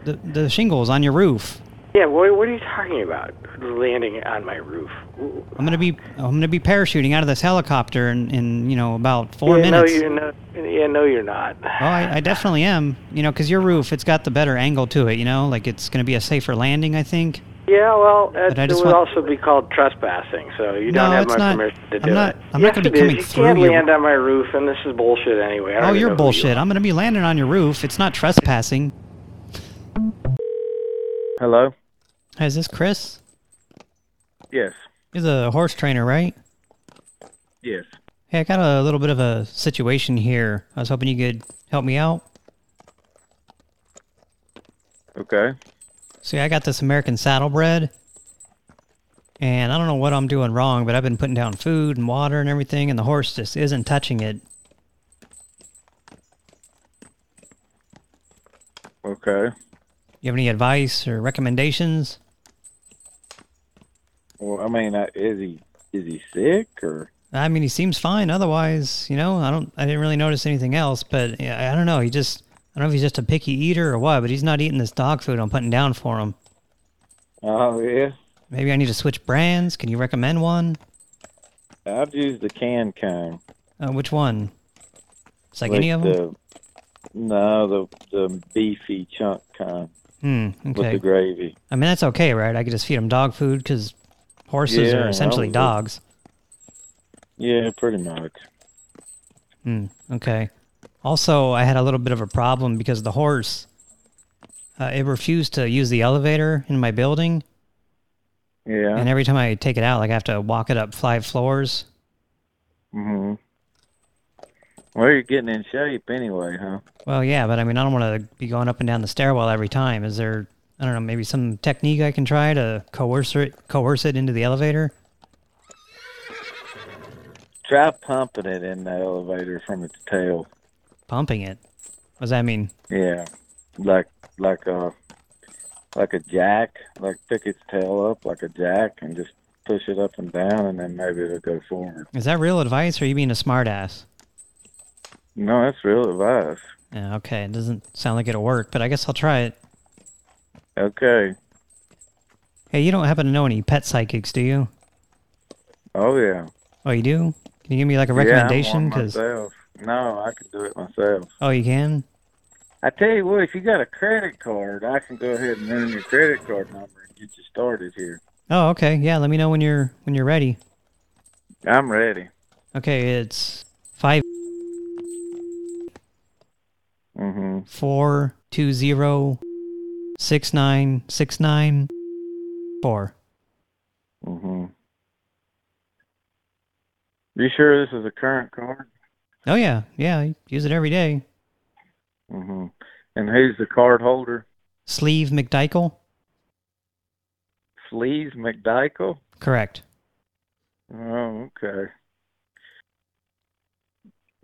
Speaker 2: The, the shingles on your roof.
Speaker 23: Yeah, what, what are you talking about? Landing on my roof.
Speaker 2: I'm gonna be I'm gonna be parachuting out of this helicopter in, in you know about four
Speaker 23: yeah,
Speaker 2: minutes.
Speaker 23: No, you're not. Yeah, no, you're not.
Speaker 2: Oh, I, I definitely am. You know, because your roof, it's got the better angle to it. You know, like it's going to be a safer landing. I think.
Speaker 23: Yeah, well,
Speaker 2: But
Speaker 23: it would
Speaker 2: want-
Speaker 23: also be called trespassing, so you
Speaker 2: No,
Speaker 23: don't have
Speaker 2: it's
Speaker 23: my
Speaker 2: not.
Speaker 23: permission to
Speaker 2: I'm
Speaker 23: do
Speaker 2: not-
Speaker 23: it.
Speaker 2: I'm not
Speaker 23: yes,
Speaker 2: gonna be
Speaker 23: it is.
Speaker 2: coming
Speaker 23: you
Speaker 2: through
Speaker 23: can't
Speaker 2: your-
Speaker 23: land on my roof, and this is bullshit anyway.
Speaker 2: Oh, you're
Speaker 23: know who
Speaker 2: bullshit. I'm going to be landing on your roof. It's not trespassing.
Speaker 24: Hello?
Speaker 2: Hi, is this Chris?
Speaker 24: Yes.
Speaker 2: He's a horse trainer, right?
Speaker 24: Yes.
Speaker 2: Hey, I got a little bit of a situation here. I was hoping you could help me out.
Speaker 24: Okay.
Speaker 2: See, I got this American saddlebred. And I don't know what I'm doing wrong, but I've been putting down food and water and everything, and the horse just isn't touching it.
Speaker 24: Okay.
Speaker 2: You have any advice or recommendations?
Speaker 24: Well, I mean, uh, is he is he sick or?
Speaker 2: I mean, he seems fine. Otherwise, you know, I don't. I didn't really notice anything else. But yeah, I don't know. He just. I don't know if he's just a picky eater or what. But he's not eating this dog food I'm putting down for him.
Speaker 24: Oh yeah.
Speaker 2: Maybe I need to switch brands. Can you recommend one?
Speaker 24: I've used the can kind.
Speaker 2: Uh, which one? It's like, any of them.
Speaker 24: No, the the beefy chunk kind
Speaker 2: Hmm.
Speaker 24: with the gravy.
Speaker 2: I mean, that's okay, right? I could just feed him dog food because horses
Speaker 24: Yeah,
Speaker 2: are essentially dogs.
Speaker 24: Yeah, pretty much.
Speaker 2: Hmm. Okay. Also, I had a little bit of a problem because the horse, uh, it refused to use the elevator in my building.
Speaker 24: Yeah.
Speaker 2: And every time I take it out, like I have to walk it up five floors.
Speaker 24: hmm Well, you're getting in shape anyway, huh?
Speaker 2: Well, yeah, but I mean, I don't want to be going up and down the stairwell every time. Is there, I don't know, maybe some technique I can try to coerce it, coerce it into the elevator?
Speaker 24: Try pumping it in the elevator from its tail.
Speaker 2: Pumping it. What does that mean?
Speaker 24: Yeah, like like a like a jack. Like pick its tail up like a jack and just push it up and down, and then maybe it'll go forward.
Speaker 2: Is that real advice, or are you being a smartass?
Speaker 24: No, that's real advice.
Speaker 2: Yeah, okay. It doesn't sound like it'll work, but I guess I'll try it.
Speaker 24: Okay.
Speaker 2: Hey, you don't happen to know any pet psychics, do you?
Speaker 24: Oh yeah.
Speaker 2: Oh, you do? Can you give me like a recommendation?
Speaker 24: one myself. No, I can do it myself.
Speaker 2: oh, you can.
Speaker 24: I tell you what, if you got a credit card, I can go ahead and run your credit card number and get you started here.
Speaker 2: Oh, okay. Yeah, let me know when you're when you're ready.
Speaker 24: I'm ready.
Speaker 2: Okay, it's five
Speaker 24: Mm-hmm.
Speaker 2: four two zero six nine six nine four.
Speaker 24: Mm-hmm. You sure this is a current card?
Speaker 2: Oh yeah, yeah, I use it every day.
Speaker 24: Mm-hmm. And who's the card holder?
Speaker 2: Sleeve McDykel?
Speaker 24: Sleeves McDykel?
Speaker 2: Correct.
Speaker 24: Oh, okay.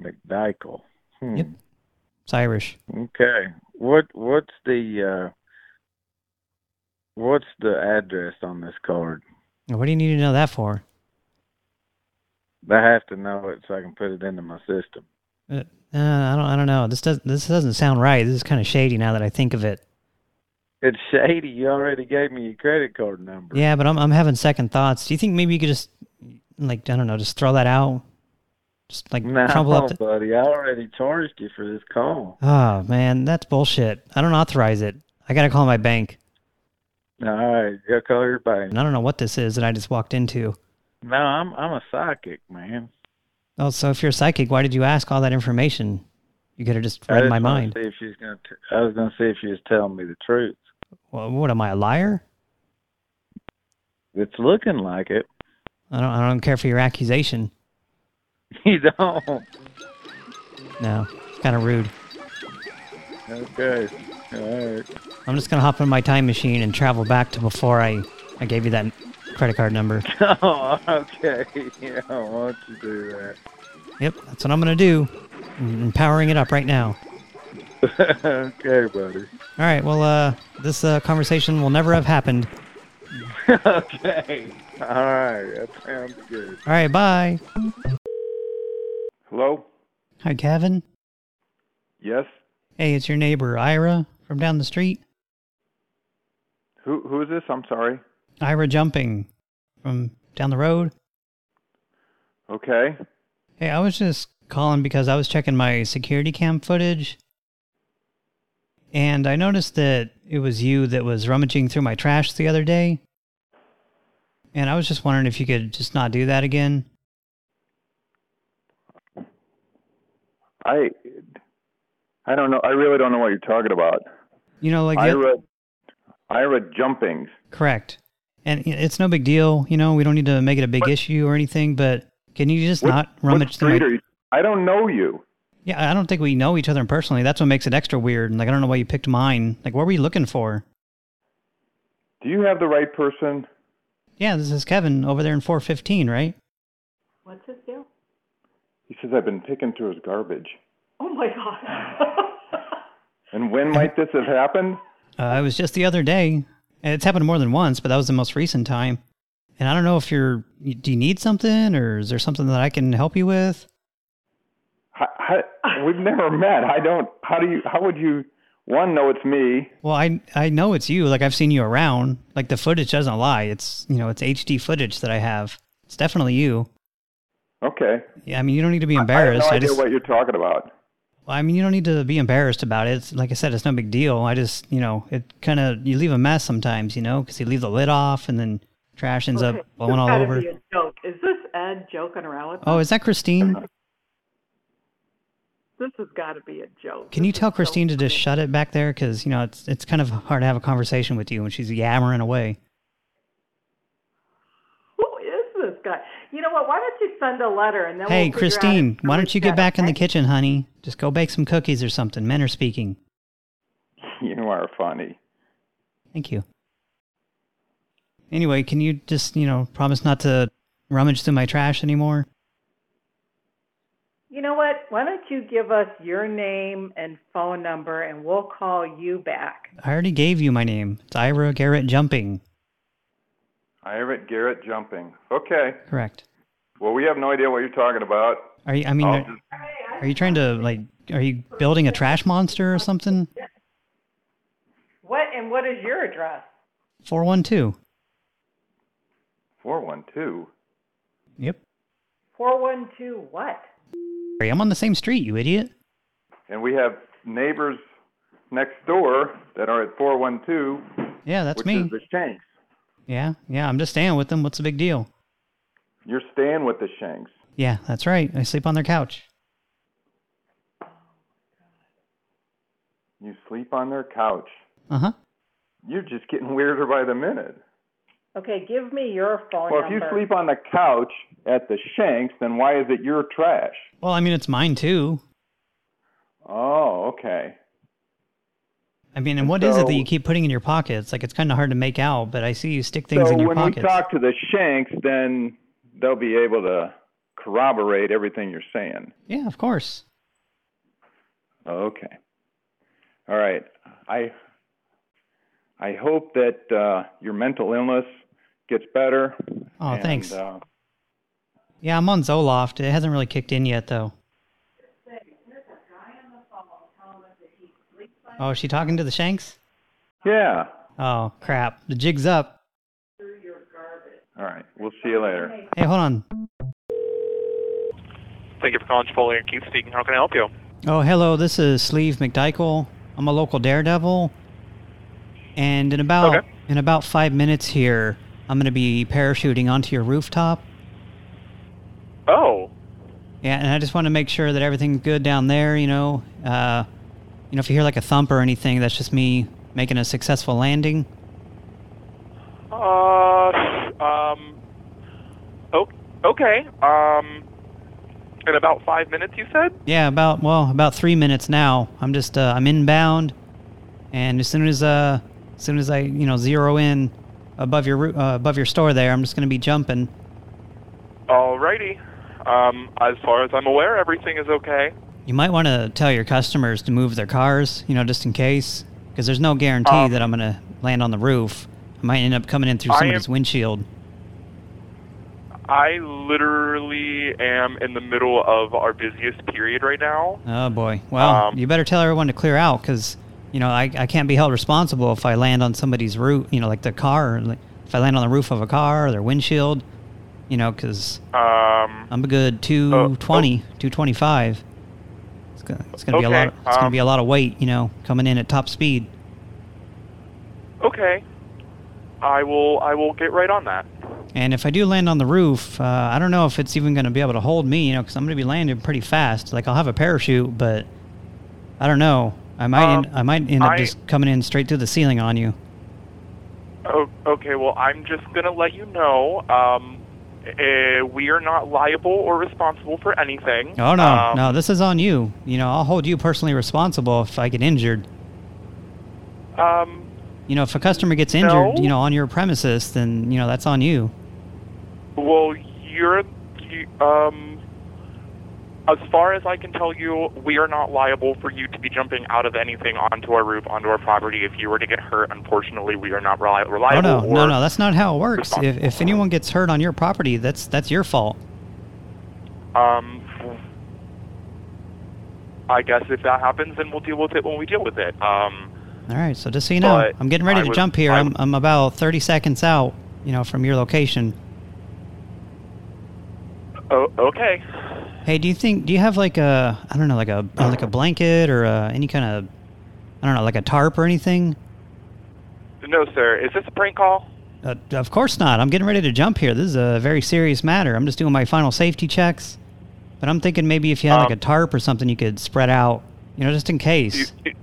Speaker 24: McDykel. Hmm.
Speaker 2: Yep. It's Irish.
Speaker 24: Okay. What what's the uh what's the address on this card?
Speaker 2: What do you need to know that for?
Speaker 24: I have to know it so I can put it into my system.
Speaker 2: Uh, I don't. I don't know. This doesn't. This doesn't sound right. This is kind of shady now that I think of it.
Speaker 24: It's shady. You already gave me your credit card number.
Speaker 2: Yeah, but I'm I'm having second thoughts. Do you think maybe you could just like I don't know, just throw that out? Just like
Speaker 24: No,
Speaker 2: crumple up.
Speaker 24: Buddy. I already charged you for this call.
Speaker 2: oh man, that's bullshit. I don't authorize it. I gotta call my bank.
Speaker 24: All right, go call your bank.
Speaker 2: And I don't know what this is that I just walked into.
Speaker 24: No, I'm I'm a psychic, man.
Speaker 2: Oh, so if you're a psychic, why did you ask all that information? You could have just read my mind.
Speaker 24: See if she's gonna. I was gonna see if she was telling me the truth.
Speaker 2: Well, what am I, a liar?
Speaker 24: It's looking like it.
Speaker 2: I don't. I don't care for your accusation. [laughs]
Speaker 24: You don't.
Speaker 2: No, it's kind of rude.
Speaker 24: Okay. All right.
Speaker 2: I'm just gonna hop in my time machine and travel back to before I I gave you that credit card number. [laughs]
Speaker 24: Oh, okay. [laughs] Yeah, why don't you do that?
Speaker 2: Yep, that's what I'm gonna do. I'm powering it up right now. [laughs]
Speaker 24: okay, buddy.
Speaker 2: All right. Well, uh, this uh, conversation will never have happened.
Speaker 24: okay. All right. That sounds good.
Speaker 2: All right. Bye.
Speaker 25: Hello?
Speaker 2: Hi, Kevin.
Speaker 25: Yes?
Speaker 2: Hey, it's your neighbor Ira from down the street.
Speaker 25: Who who is this? I'm sorry.
Speaker 2: Ira jumping from down the road.
Speaker 25: Okay.
Speaker 2: Hey, I was just calling because I was checking my security cam footage. And I noticed that it was you that was rummaging through my trash the other day. And I was just wondering if you could just not do that again.
Speaker 25: I I don't know. I really don't know what you're talking about.
Speaker 2: You know, like
Speaker 25: Ira Ira jumpings.
Speaker 2: Correct. And it's no big deal, you know, we don't need to make it a big issue or anything, but can you just
Speaker 25: What-
Speaker 2: not rummage through
Speaker 25: street
Speaker 2: my...
Speaker 25: are? I don't know you.
Speaker 2: Yeah, I don't think we know each other personally. That's what makes it extra weird. And Like, I don't know why you picked mine. Like, what were you looking for?
Speaker 25: Do you have the right person?
Speaker 2: Yeah, this is Kevin over there in 415, right?
Speaker 14: What's his deal?
Speaker 25: He says I've been picking through his garbage.
Speaker 14: Oh my god. [laughs]
Speaker 25: And when might this have happened?
Speaker 2: Uh, it was just the other day. And it's happened more than once, but that was the most recent time. And I don't know if you're... Do you need something, or is there something that I can help you with?
Speaker 25: I, I, we've never met. I don't. How do you? How would you? One, know it's me.
Speaker 2: Well, I I know it's you. Like, I've seen you around. Like, the footage doesn't lie. It's, you know, it's HD footage that I have. It's definitely you.
Speaker 25: Okay.
Speaker 2: Yeah, I mean, you don't need to be
Speaker 25: I
Speaker 2: embarrassed.
Speaker 25: have no
Speaker 2: I
Speaker 25: idea
Speaker 2: just...
Speaker 25: what you're talking about.
Speaker 2: I mean, you don't need to be embarrassed about it. It's, like I said, it's no big deal. I just, you know, it kind of, you leave a mess sometimes, you know, because you leave the lid off and then trash ends
Speaker 14: Okay,
Speaker 2: up [laughs] blowing
Speaker 14: this
Speaker 2: all over.
Speaker 14: Be a joke. Is this Ed joking around with
Speaker 2: Oh,
Speaker 14: me?
Speaker 2: is that Christine?
Speaker 14: This has got to be a joke.
Speaker 2: Can you tell Christine to just shut it back there? Because, you know, it's it's kind of hard to have a conversation with you when she's yammering away.
Speaker 14: Who is this guy? You know what? Why don't you send a letter and then
Speaker 2: Hey,
Speaker 14: we'll figure out
Speaker 2: Christine, why don't you get back in the kitchen, honey? Just go bake some cookies or something. Men are speaking. [laughs]
Speaker 25: You are funny.
Speaker 2: Thank you. Anyway, can you just, you know, promise not to rummage through my trash anymore?
Speaker 14: You know what? Why don't you give us your name and phone number and we'll call you back.
Speaker 2: I already gave you my name. It's Ira Garrett Jumping.
Speaker 25: Ira Garrett jumping. Okay.
Speaker 2: Correct.
Speaker 25: Well, we have no idea what you're talking about.
Speaker 2: Are you, I mean, are, are you trying to, like, are you building a trash monster or something?
Speaker 14: What and what is your address?
Speaker 2: 412.
Speaker 25: Four one two.
Speaker 2: Yep.
Speaker 14: Four one two what?
Speaker 2: Hey, I'm on the same street, you idiot.
Speaker 25: And we have neighbors next door that are at four one two.
Speaker 2: Yeah, that's
Speaker 25: which
Speaker 2: me.
Speaker 25: Is the Shanks.
Speaker 2: Yeah, yeah, I'm just staying with them. What's the big deal?
Speaker 25: You're staying with the Shanks.
Speaker 2: Yeah, that's right. I sleep on their couch.
Speaker 25: You sleep on their couch.
Speaker 2: Uh-huh.
Speaker 25: You're just getting weirder by the minute. Okay, give me your phone
Speaker 26: Well, if
Speaker 25: number.
Speaker 26: you sleep on the couch at the Shanks, then why is it your trash?
Speaker 2: Well, I mean, it's mine too.
Speaker 26: Oh, okay.
Speaker 2: I mean, and what is it that you keep putting in your pockets? Like, it's kind of hard to make out, but I see you stick things
Speaker 26: so
Speaker 2: in your pockets
Speaker 26: when
Speaker 2: pockets.
Speaker 26: we talk to the Shanks, then they'll be able to corroborate everything you're saying.
Speaker 2: Yeah, of course.
Speaker 26: Okay. All right. I I hope that uh, your mental illness gets better.
Speaker 2: Oh,
Speaker 26: and,
Speaker 2: thanks.
Speaker 26: Uh,
Speaker 2: Yeah, I'm on Zoloft. It hasn't really kicked in yet, though. Oh, is she talking to the Shanks?
Speaker 26: yeah.
Speaker 2: Oh, crap. The jig's up.
Speaker 26: All right. We'll see you later.
Speaker 2: Hey, hold on.
Speaker 27: Thank you for calling Chipotle and Keith speaking. How can I help you?
Speaker 2: Oh, hello. This is Sleeve McDykel. I'm a local daredevil. And in about
Speaker 27: Okay.
Speaker 2: in about five minutes here, I'm going to be parachuting onto your rooftop.
Speaker 27: Oh,
Speaker 2: Yeah, and I just want to make sure that everything's good down there, you know. Uh, you know, if you hear like a thump or anything, that's just me making a successful landing.
Speaker 27: uh, um, okay. Um, in about five minutes, you said?
Speaker 2: Yeah, about well, about three minutes now. I'm just uh, I'm inbound, and as soon as uh, as soon as I you know zero in above your uh, above your store there, I'm just gonna be jumping.
Speaker 27: Alrighty. Um, as far as I'm aware, everything is okay.
Speaker 2: You might want to tell your customers to move their cars, you know, just in case, because there's no guarantee
Speaker 27: Um,
Speaker 2: that I'm gonna land on the roof. I might end up coming in through somebody's
Speaker 27: am-
Speaker 2: windshield.
Speaker 27: I literally am in the middle of our busiest period right now.
Speaker 2: Oh boy. Well,
Speaker 27: Um,
Speaker 2: you better tell everyone to clear out because, you know, I, I can't be held responsible if I land on somebody's roof, you know, like the car, like if I land on the roof of a car or their windshield, you know, because
Speaker 27: Um,
Speaker 2: I'm a good 220, 225. It's gonna, it's gonna be a
Speaker 27: Okay,
Speaker 2: lot. It's gonna
Speaker 27: um,
Speaker 2: be a lot of weight, you know, coming in at top speed.
Speaker 27: okay. I will. I will get right on that.
Speaker 2: And if I do land on the roof, uh, I don't know if it's even going to be able to hold me, you know, because I'm going to be landing pretty fast. Like I'll have a parachute, but I don't know. I might end, I might end up
Speaker 27: Um, I-
Speaker 2: just coming in straight through the ceiling on you.
Speaker 27: Oh, okay. Well, I'm just gonna let you know. Um, uh, we are not liable or responsible for anything.
Speaker 2: Oh no,
Speaker 27: Um,
Speaker 2: no, this is on you. You know, I'll hold you personally responsible if I get injured.
Speaker 27: Um,
Speaker 2: You know, if a customer gets injured,
Speaker 27: No.
Speaker 2: you know, on your premises, then you know that's on you.
Speaker 27: well, you're. You, um, as far as I can tell you, we are not liable for you to be jumping out of anything onto our roof, onto our property. If you were to get hurt, unfortunately, we are not reli-
Speaker 2: Oh no, no, no, that's not how it works. If if anyone gets hurt on your property, that's that's your fault.
Speaker 27: Um, I guess if that happens, then we'll deal with it when we deal with it. Um,
Speaker 2: All right, so just so you know, I'm getting ready
Speaker 27: I
Speaker 2: to
Speaker 27: was-
Speaker 2: jump here. I'm I'm about 30 seconds out, you know, from your location.
Speaker 27: oh, okay.
Speaker 2: Hey, do you think do you have like a I don't know like a like a blanket or uh, any kind of I don't know like a tarp or anything?
Speaker 27: No, sir. Is this a prank call?
Speaker 2: Uh, of course not. I'm getting ready to jump here. This is a very serious matter. I'm just doing my final safety checks. But I'm thinking maybe if you had like a
Speaker 27: Um,
Speaker 2: tarp or something you could spread out, you know, just in case.
Speaker 27: You,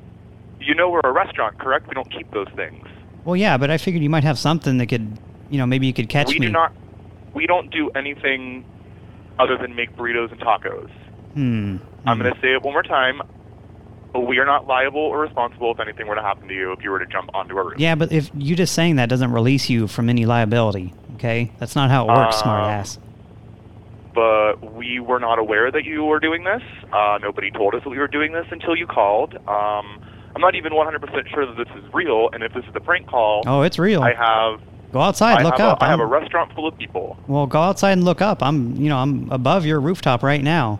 Speaker 27: you know we're a restaurant, correct? We don't keep those things.
Speaker 2: Well, yeah, but I figured you might have something that could, you know, maybe you could catch
Speaker 27: we
Speaker 2: me.
Speaker 27: do not. We don't do anything other than make burritos and tacos.
Speaker 2: Hmm.
Speaker 27: I'm going to say it one more time. We are not liable or responsible if anything were to happen to you if you were to jump onto our roof.
Speaker 2: Yeah, but if you just saying that doesn't release you from any liability, okay? That's not how it works,
Speaker 27: Um,
Speaker 2: smartass.
Speaker 27: But we were not aware that you were doing this. Uh, nobody told us that we were doing this until you called. Um, I'm not even 100% sure that this is real, and if this is a prank call,
Speaker 2: Oh, it's real.
Speaker 27: I have.
Speaker 2: Go outside,
Speaker 27: I
Speaker 2: look up.
Speaker 27: A, I have a restaurant full of people.
Speaker 2: Well, go outside and look up. I'm, you know, I'm above your rooftop right now.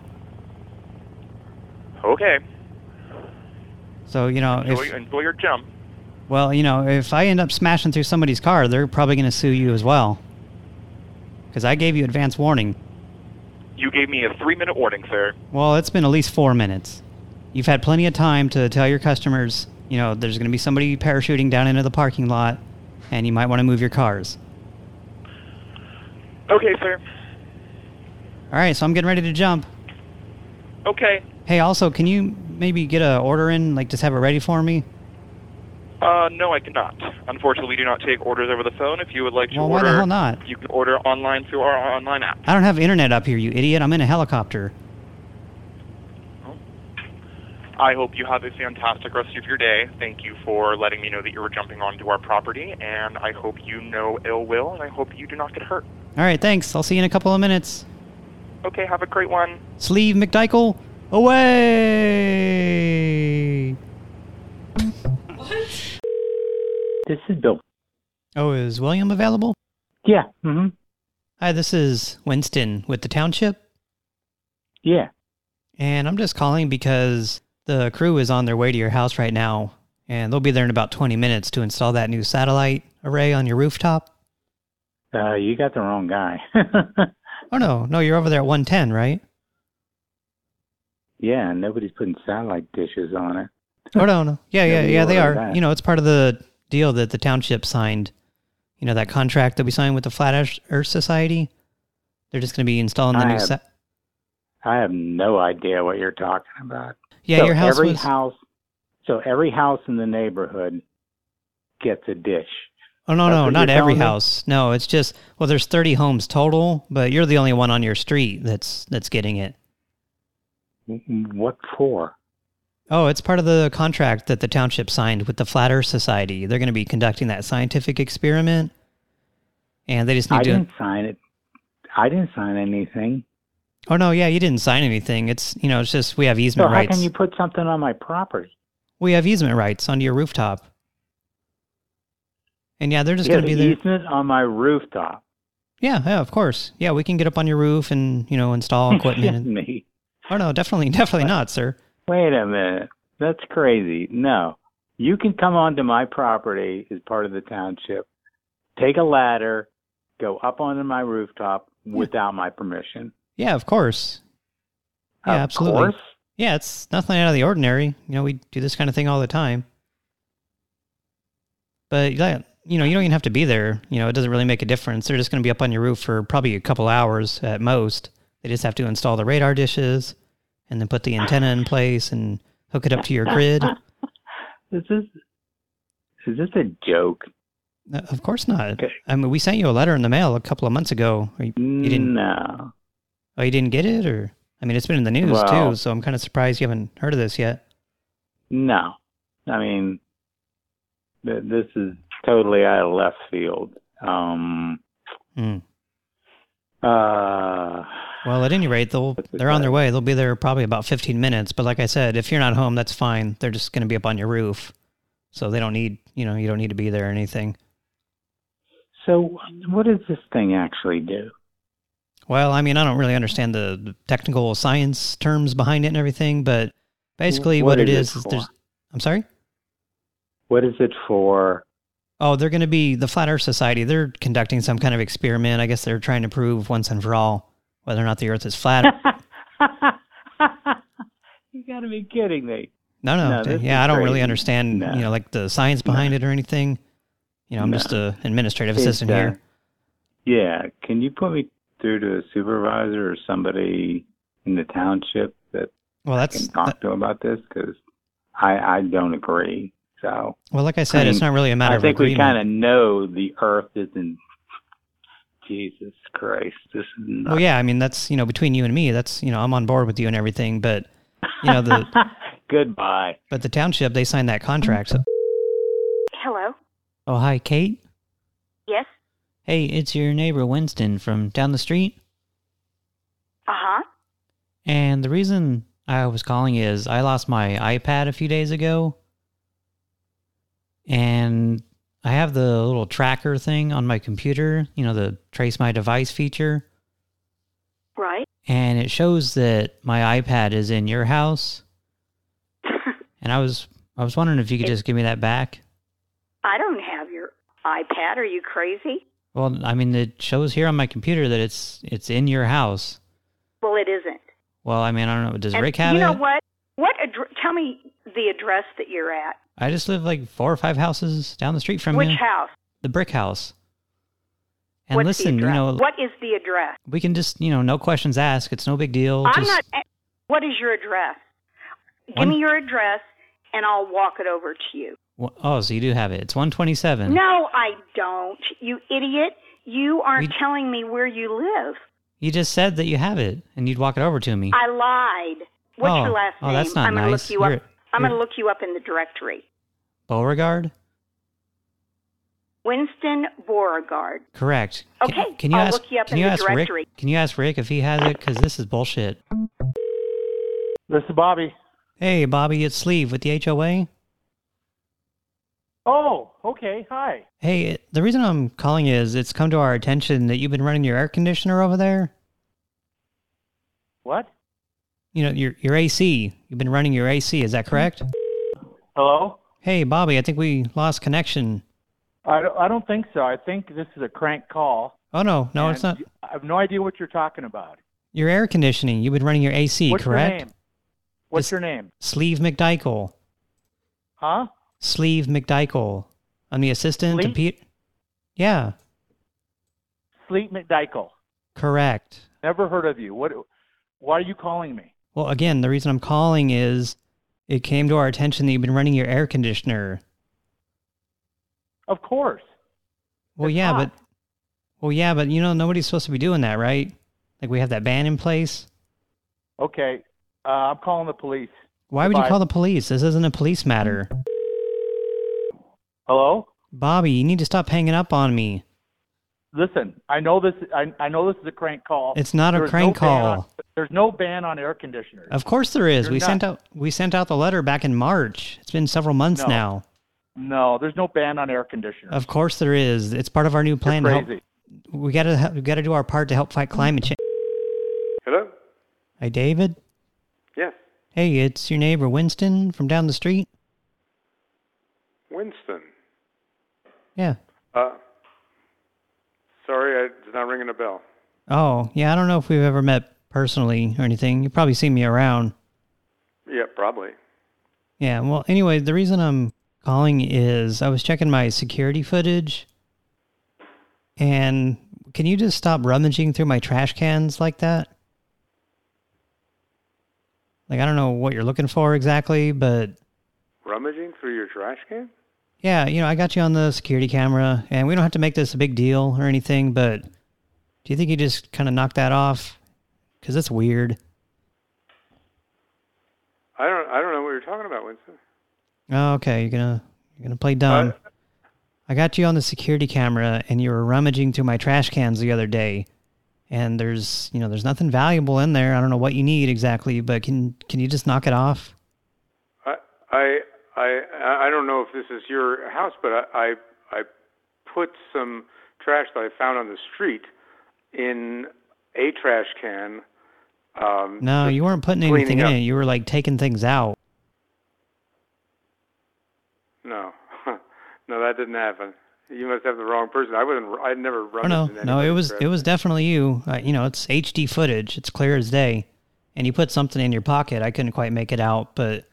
Speaker 27: Okay.
Speaker 2: So, you know,
Speaker 27: Enjoy,
Speaker 2: if
Speaker 27: enjoy your jump.
Speaker 2: well, you know, if I end up smashing through somebody's car, they're probably going to sue you as well. Cuz I gave you advance warning.
Speaker 27: You gave me a three-minute warning, sir.
Speaker 2: Well, it's been at least 4 minutes. You've had plenty of time to tell your customers, you know, there's going to be somebody parachuting down into the parking lot and you might want to move your cars.
Speaker 27: Okay, sir.
Speaker 2: All right, so I'm getting ready to jump.
Speaker 27: Okay.
Speaker 2: Hey, also, can you maybe get a order in, like just have it ready for me?
Speaker 27: Uh, no, I cannot. Unfortunately, we do not take orders over the phone. If you would like to
Speaker 2: Well, why the hell not?
Speaker 27: you can order online through our online app.
Speaker 2: I don't have internet up here, you idiot. I'm in a helicopter.
Speaker 27: I hope you have a fantastic rest of your day. Thank you for letting me know that you were jumping onto our property, and I hope you know ill will, and I hope you do not get hurt.
Speaker 2: All right, thanks. I'll see you in a couple of minutes.
Speaker 27: Okay, have a great one.
Speaker 2: Sleeve McDykel, away!
Speaker 25: This is Bill.
Speaker 2: Oh, is William available?
Speaker 25: Yeah. Mm-hmm.
Speaker 2: Hi, this is Winston with the township.
Speaker 25: Yeah.
Speaker 2: And I'm just calling because the crew is on their way to your house right now, and they'll be there in about 20 minutes to install that new satellite array on your rooftop.
Speaker 25: Uh, you got the wrong guy. [laughs]
Speaker 2: Oh, no. No, you're over there at 110, right?
Speaker 25: yeah, nobody's putting satellite dishes on it.
Speaker 2: Oh, no, no. Yeah, yeah, yeah, they are.
Speaker 25: that.
Speaker 2: You know, it's part of the deal that the township signed. You know, that contract that we signed with the Flat Earth- Society? They're just going to be installing the
Speaker 25: I
Speaker 2: new
Speaker 25: have-
Speaker 2: set.
Speaker 25: I have no idea what you're talking about.
Speaker 2: Yeah,
Speaker 25: So
Speaker 2: your house
Speaker 25: every
Speaker 2: was-
Speaker 25: house. So every house in the neighborhood gets a dish.
Speaker 2: Oh, no,
Speaker 25: That's
Speaker 2: no, not every
Speaker 25: telling me?
Speaker 2: house. No, it's just, well, there's 30 homes total, but you're the only one on your street that's that's getting it.
Speaker 25: What for?
Speaker 2: Oh, it's part of the contract that the township signed with the Flat Earth Society. They're going to be conducting that scientific experiment, and they just need
Speaker 25: I
Speaker 2: to...
Speaker 25: didn't sign it. I didn't sign anything.
Speaker 2: Oh, no, yeah, you didn't sign anything. It's, you know, it's just we have easement
Speaker 25: So
Speaker 2: easement
Speaker 25: how
Speaker 2: rights.
Speaker 25: can you put something on my property?
Speaker 2: We have easement rights onto your rooftop. And yeah, they're just going to be there.
Speaker 25: easement on my rooftop.
Speaker 2: Yeah, yeah, of course. Yeah, we can get up on your roof and, you know, install [laughs] equipment. And-
Speaker 25: me.
Speaker 2: Oh, no, definitely, definitely not, sir.
Speaker 25: Wait a minute. That's crazy. No. You can come onto my property as part of the township, take a ladder, go up onto my rooftop without my permission.
Speaker 2: Yeah, of course. Yeah,
Speaker 25: Of
Speaker 2: absolutely.
Speaker 25: course.
Speaker 2: Yeah, it's nothing out of the ordinary. You know, we do this kind of thing all the time. But yeah, you know, you don't even have to be there. You know, it doesn't really make a difference. They're just going to be up on your roof for probably a couple hours at most. They just have to install the radar dishes and then put the antenna in place and hook it up to your grid. [laughs]
Speaker 25: This is this is this a joke?
Speaker 2: Of course not. I mean, we sent you a letter in the mail a couple of months ago. You, you didn't?
Speaker 25: No.
Speaker 2: Oh, you didn't get it, or I mean, it's been in the news
Speaker 25: Well-
Speaker 2: too. So I'm kind of surprised you haven't heard of this yet.
Speaker 25: No. I mean, th- this is totally out of left field. Um,
Speaker 2: Hmm.
Speaker 25: uh,
Speaker 2: Well, at any rate, they'll they're on their way. They'll be there probably about 15 minutes. But like I said, if you're not home, that's fine. They're just going to be up on your roof, so they don't need you know you don't need to be there or anything.
Speaker 25: so what does this thing actually do?
Speaker 2: Well, I mean, I don't really understand the, technical science terms behind it and everything, but basically
Speaker 25: What
Speaker 2: what, it
Speaker 25: is
Speaker 2: is
Speaker 25: it
Speaker 2: is there's. I'm sorry.
Speaker 25: What is it for?
Speaker 2: Oh, they're going to be the Flat Earth Society. They're conducting some kind of experiment. I guess they're trying to prove once and for all whether or not the Earth is flat. [laughs]
Speaker 25: You got to be kidding me.
Speaker 2: No, no,
Speaker 25: No,
Speaker 2: yeah, I don't really understand,
Speaker 25: No.
Speaker 2: you know, like the science behind it or anything. You know, I'm
Speaker 25: No.
Speaker 2: just an administrative
Speaker 25: It's,
Speaker 2: assistant
Speaker 25: uh,
Speaker 2: here.
Speaker 25: Yeah. Can you put me through to a supervisor or somebody in the township that
Speaker 2: Well,
Speaker 25: I
Speaker 2: that's
Speaker 25: can talk to about this? Because I, I don't agree. So.
Speaker 2: well, like I said,
Speaker 25: I
Speaker 2: it's not really a matter
Speaker 25: I
Speaker 2: of
Speaker 25: think we kind of know the Earth isn't. Jesus Christ, this is nuts.
Speaker 2: Well, yeah, I mean that's you know between you and me, that's you know I'm on board with you and everything, but you know the [laughs]
Speaker 25: Goodbye.
Speaker 2: but the township they signed that contract. So,
Speaker 28: Hello.
Speaker 2: oh, hi, Kate.
Speaker 28: Yes.
Speaker 2: Hey, it's your neighbor Winston from down the street.
Speaker 28: Uh huh.
Speaker 2: And the reason I was calling is I lost my iPad a few days ago. And I have the little tracker thing on my computer, you know, the trace my device feature.
Speaker 28: Right.
Speaker 2: And it shows that my iPad is in your house. [laughs] and I was I was wondering if you could just give me that back.
Speaker 28: I don't have your iPad. Are you crazy?
Speaker 2: Well, I mean, it shows here on my computer that it's it's in your house.
Speaker 28: Well, it isn't.
Speaker 2: Well, I mean, I don't know. Does
Speaker 28: and
Speaker 2: Rick have it?
Speaker 28: you know what? What? Tell me the address that you're at.
Speaker 2: I just live like four or five houses down the street from
Speaker 28: Which
Speaker 2: you.
Speaker 28: Which house?
Speaker 2: The brick house. And
Speaker 28: What's
Speaker 2: listen, you know,
Speaker 28: what is the address?
Speaker 2: we can just, you know, no questions asked. It's no big deal.
Speaker 28: I'm
Speaker 2: just,
Speaker 28: not. What is your address? Give
Speaker 2: One-
Speaker 28: me your address, and I'll walk it over to you.
Speaker 2: Wha- Oh, so you do have it. It's 127.
Speaker 28: No, I don't. You idiot. You aren't
Speaker 2: We-
Speaker 28: telling me where you live.
Speaker 2: You just said that you have it, and you'd walk it over to me.
Speaker 28: I lied. What's
Speaker 2: Oh.
Speaker 28: your oh, last
Speaker 2: Oh,
Speaker 28: name?
Speaker 2: that's not
Speaker 28: I'm gonna
Speaker 2: nice.
Speaker 28: look you up.
Speaker 2: You're-
Speaker 28: I'm going to look you up in the directory.
Speaker 2: Beauregard?
Speaker 28: Winston Beauregard.
Speaker 2: Correct. Can-
Speaker 28: Okay,
Speaker 2: Can, you
Speaker 28: I'll
Speaker 2: ask?
Speaker 28: look you up
Speaker 2: can
Speaker 28: in
Speaker 2: you
Speaker 28: the
Speaker 2: ask
Speaker 28: directory.
Speaker 2: Rick? Can you ask Rick if he has it? Because this is bullshit.
Speaker 29: This is Bobby.
Speaker 2: Hey, Bobby, it's Sleeve with the HOA.
Speaker 29: Oh, okay. Hi.
Speaker 2: Hey, the reason I'm calling is it's come to our attention that you've been running your air conditioner over there.
Speaker 29: What?
Speaker 2: You know, your your AC. You've been running your AC. Is that correct?
Speaker 29: Hello?
Speaker 2: Hey, Bobby, I think we lost connection.
Speaker 29: I don't, I don't think so. I think this is a crank call.
Speaker 2: Oh no, no, it's not.
Speaker 29: I have no idea what you're talking about.
Speaker 2: Your air conditioning. You've been running your AC,
Speaker 29: What's
Speaker 2: correct?
Speaker 29: your name? What's your name?
Speaker 2: Sleeve McDykel.
Speaker 29: Huh?
Speaker 2: Sleeve McDykel. I'm the assistant to Pete. Yeah,
Speaker 29: Sleep McDykel.
Speaker 2: correct.
Speaker 29: Never heard of you. What? Why are you calling me?
Speaker 2: Well, again, the reason I'm calling is it came to our attention that you've been running your air conditioner.
Speaker 29: Of course.
Speaker 2: Well, yeah, but well, yeah, but you know nobody's supposed to be doing that, right? Like we have that ban in place.
Speaker 29: Okay. Uh, I'm calling the police.
Speaker 2: Why would you call the police? This isn't a police matter.
Speaker 29: Hello?
Speaker 2: Bobby, you need to stop hanging up on me.
Speaker 29: Listen, I know this. I, I know this is a crank call.
Speaker 2: It's not a
Speaker 29: There's
Speaker 2: crank
Speaker 29: no ban on-
Speaker 2: call.
Speaker 29: there's no ban on air conditioners.
Speaker 2: Of course there is.
Speaker 29: You're
Speaker 2: we
Speaker 29: not-
Speaker 2: sent out we sent out the letter back in March. It's been several months
Speaker 29: No.
Speaker 2: now.
Speaker 29: No, there's no ban on air conditioners.
Speaker 2: Of course there is. It's part of our new plan to help.
Speaker 29: crazy.
Speaker 2: We got to we got to do our part to help fight climate change.
Speaker 26: Hello?
Speaker 2: Hi, David.
Speaker 26: Yes.
Speaker 2: Hey, it's your neighbor Winston from down the street.
Speaker 26: Winston.
Speaker 2: Yeah.
Speaker 26: Uh, sorry, I, it's not ringing a bell.
Speaker 2: Oh, yeah. I don't know if we've ever met personally or anything. You've probably seen me around.
Speaker 26: Yeah, probably.
Speaker 2: Yeah, well, anyway, the reason I'm calling is I was checking my security footage, and can you just stop rummaging through my trash cans like that? Like, I don't know what you're looking for exactly, but
Speaker 26: Rummaging through your trash can?
Speaker 2: Yeah, you know, I got you on the security camera, and we don't have to make this a big deal or anything, but do you think you just kind of knock that off? Because it's weird.
Speaker 26: I don't. I don't know what you're talking about, Winston.
Speaker 2: Oh, okay. You're gonna you're gonna play dumb. Uh, I got you on the security camera, and you were rummaging through my trash cans the other day, and there's you know there's nothing valuable in there. I don't know what you need exactly, but can can you just knock it off?
Speaker 26: I. I. I. I don't know if this is your house, but I. I, I put some trash that I found on the street in a trash can. Um,
Speaker 2: No, you weren't putting anything in
Speaker 26: up.
Speaker 2: it. You were like taking things out.
Speaker 26: No, [laughs] no, that didn't happen. You must have the wrong person. I wasn't. I never
Speaker 2: Oh no, no, it was it was definitely you. Uh, you know, it's HD footage. It's clear as day. And you put something in your pocket. I couldn't quite make it out, but